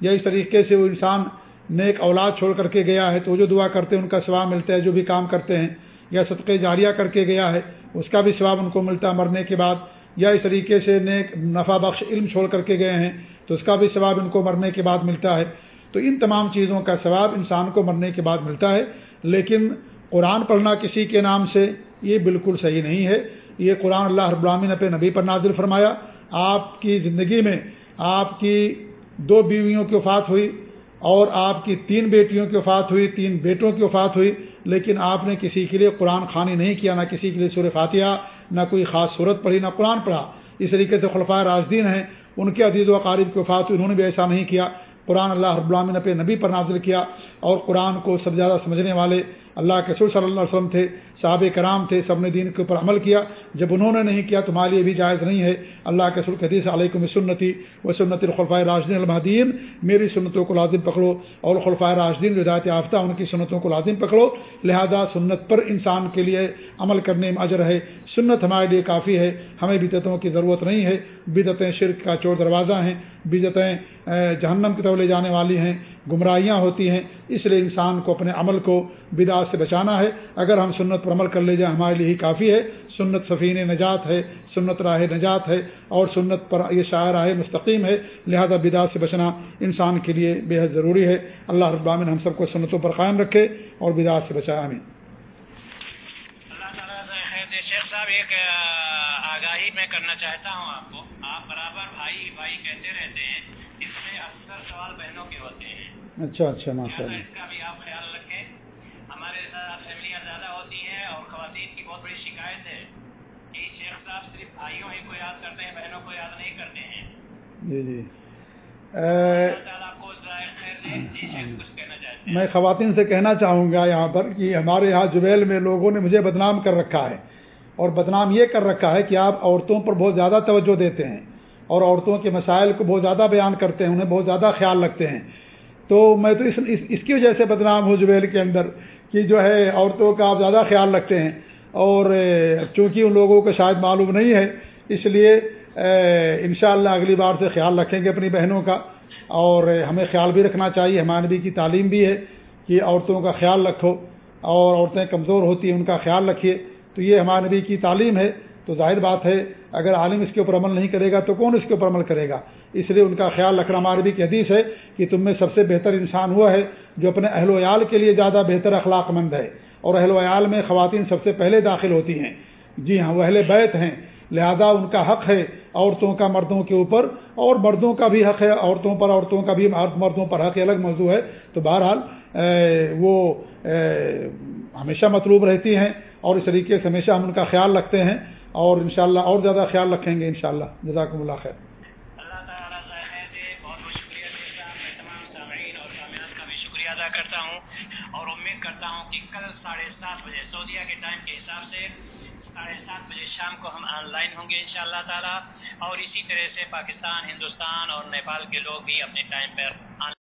Speaker 2: یا اس طریقے سے وہ انسان نیک اولاد چھوڑ کر کے گیا ہے تو جو دعا کرتے ہیں، ان کا ثواب ملتا ہے، جو بھی کام کرتے ہیں۔ یا صدقے جاریہ کر کے گیا ہے، اس کا بھی ثواب ان کو ملتا ہے مرنے کے بعد۔ یا اس طریقے سے نیک نفع بخش علم چھوڑ کر کے گئے ہیں، تو اس کا بھی ثواب ان کو مرنے کے بعد ملتا ہے۔ تو ان تمام چیزوں کا ثواب انسان کو مرنے کے بعد ملتا ہے۔ لیکن قرآن پڑھنا کسی کے نام سے یہ بالکل صحیح نہیں ہے۔ یہ قرآن اللہ رب العالمین نے نبی پر نازل فرمایا، آپ کی زندگی میں آپ کی دو بیویوں کی وفات ہوئی اور آپ کی تین بیٹیوں کی وفات ہوئی، تین بیٹوں کی وفات ہوئی، لیکن آپ نے کسی کے لیے قرآن خوانی نہیں کیا، نہ کسی کے لیے سور فاتحہ، نہ کوئی خاص صورت پڑھی، نہ قرآن پڑھا۔ اس طریقے سے خلفۂ راجدین ہیں، ان کے عزیز و اقارب کی وفات ہوئی، انہوں نے بھی ایسا نہیں کیا۔ قرآن اللہ رب العالمین نے نبی پر نازل کیا اور قرآن کو سب زیادہ سمجھنے والے اللہ کے سر صلی اللہ علیہ وسلم تھے۔ صحاب کرام تھے، سب نے دین کے اوپر عمل کیا۔ جب انہوں نے نہیں کیا تمہارے لیے بھی جائز نہیں ہے۔ اللہ کے حدیث، علیکم سنتی و سنت الخلفۂ راجدین المحدین میری سنتوں کو لازم پکڑو اور خلفۂ راجدین ہدایت یافتہ ان کی سنتوں کو لازم پکڑو۔ لہذا سنت پر انسان کے لیے عمل کرنے میں اجر ہے۔ سنت ہمارے لیے کافی ہے۔ ہمیں بدتوں کی ضرورت نہیں ہے۔ بدتیں شرک کا چور دروازہ ہیں۔ بدتیں جہنم کی طرف لے جانے والی ہیں۔ گمراہیاں ہوتی ہیں۔ اس لیے انسان کو اپنے عمل کو بدا سے بچانا ہے۔ اگر ہم سنت پر عمل کر لے جائیں ہمارے لیے ہی کافی ہے۔ سنت سفین نجات ہے سنت راہ نجات ہے اور سنت پر یہ شاعر راہ مستقیم ہے۔ لہذا بدا سے بچنا انسان کے لیے بے حد ضروری ہے۔ اللہ رب العالمین ہم سب کو سنتوں پر قائم رکھے اور بدا سے بچایا ہمیں
Speaker 1: شیخ صاحب ایک آگاہی میں کرنا چاہتا ہوں آپ کو۔ آپ برابر بھائی بھائی کہتے رہتے ہیں۔ اس میں اکثر سوال بہنوں کے ہوتے ہیں۔
Speaker 2: اچھا اچھا ماشاء اللہ
Speaker 1: اس کا بھی آپ خیال رکھیں۔ ہمارے ساتھ فیملیاں زیادہ ہوتی ہیں اور خواتین کی بہت بڑی شکایت ہے کہ شیخ صاحب صرف بھائیوں ہی کو یاد کرتے ہیں بہنوں کو یاد نہیں کرتے ہیں۔
Speaker 2: جی جی۔
Speaker 1: چاہتے ہیں؟
Speaker 2: میں خواتین سے کہنا چاہوں گا یہاں پر کہ ہمارے یہاں جبیل میں لوگوں نے مجھے بدنام کر رکھا ہے۔ اور بدنام یہ کر رکھا ہے کہ آپ عورتوں پر بہت زیادہ توجہ دیتے ہیں اور عورتوں کے مسائل کو بہت زیادہ بیان کرتے ہیں انہیں بہت زیادہ خیال رکھتے ہیں۔ تو میں تو اس اس, اس کی وجہ سے بدنام ہوں جبیل کے اندر۔ کہ جو ہے عورتوں کا آپ زیادہ خیال رکھتے ہیں اور چونکہ ان لوگوں کو شاید معلوم نہیں ہے، اس لیے انشاءاللہ اگلی بار سے خیال رکھیں گے اپنی بہنوں کا۔ اور ہمیں خیال بھی رکھنا چاہیے ہمارے نبی کی تعلیم بھی ہے کہ عورتوں کا خیال رکھو اور عورتیں کمزور ہوتی ہیں، ان کا خیال رکھیے۔ تو یہ ہمارے نبی کی تعلیم ہے۔ تو ظاہر بات ہے اگر عالم اس کے اوپر عمل نہیں کرے گا تو کون اس کے اوپر عمل کرے گا؟ اس لیے ان کا خیال رکھنا ہمارے کی حدیث ہے کہ تم میں سب سے بہتر انسان ہوا ہے جو اپنے اہل و عیال کے لیے زیادہ بہتر اخلاق مند ہے، اور اہل و عیال میں خواتین سب سے پہلے داخل ہوتی ہیں۔ جی ہاں وہ اہل بیت ہیں۔ لہذا ان کا حق ہے عورتوں کا مردوں کے اوپر، اور مردوں کا بھی حق ہے عورتوں پر، عورتوں کا بھی مردوں پر حق الگ موضوع ہے۔ تو بہرحال وہ ہمیشہ مطلوب رہتی ہیں، اور اس طریقے سے ہمیشہ ہم ان کا خیال رکھتے ہیں۔ اور انشاءاللہ اور زیادہ خیال رکھیں گے انشاءاللہ. جزاکم اللہ خیر.
Speaker 1: جی، جی اور بھی شکریہ ادا کرتا ہوں اور امید کرتا ہوں کہ کل ساڑھے سات بجے، سعودیہ کے ٹائم کے حساب سے ساڑھے سات بجے شام کو ہم آن لائن ہوں گے انشاءاللہ تعالی اور اسی طرح سے پاکستان، ہندوستان اور نیپال کے لوگ بھی اپنے ٹائم پر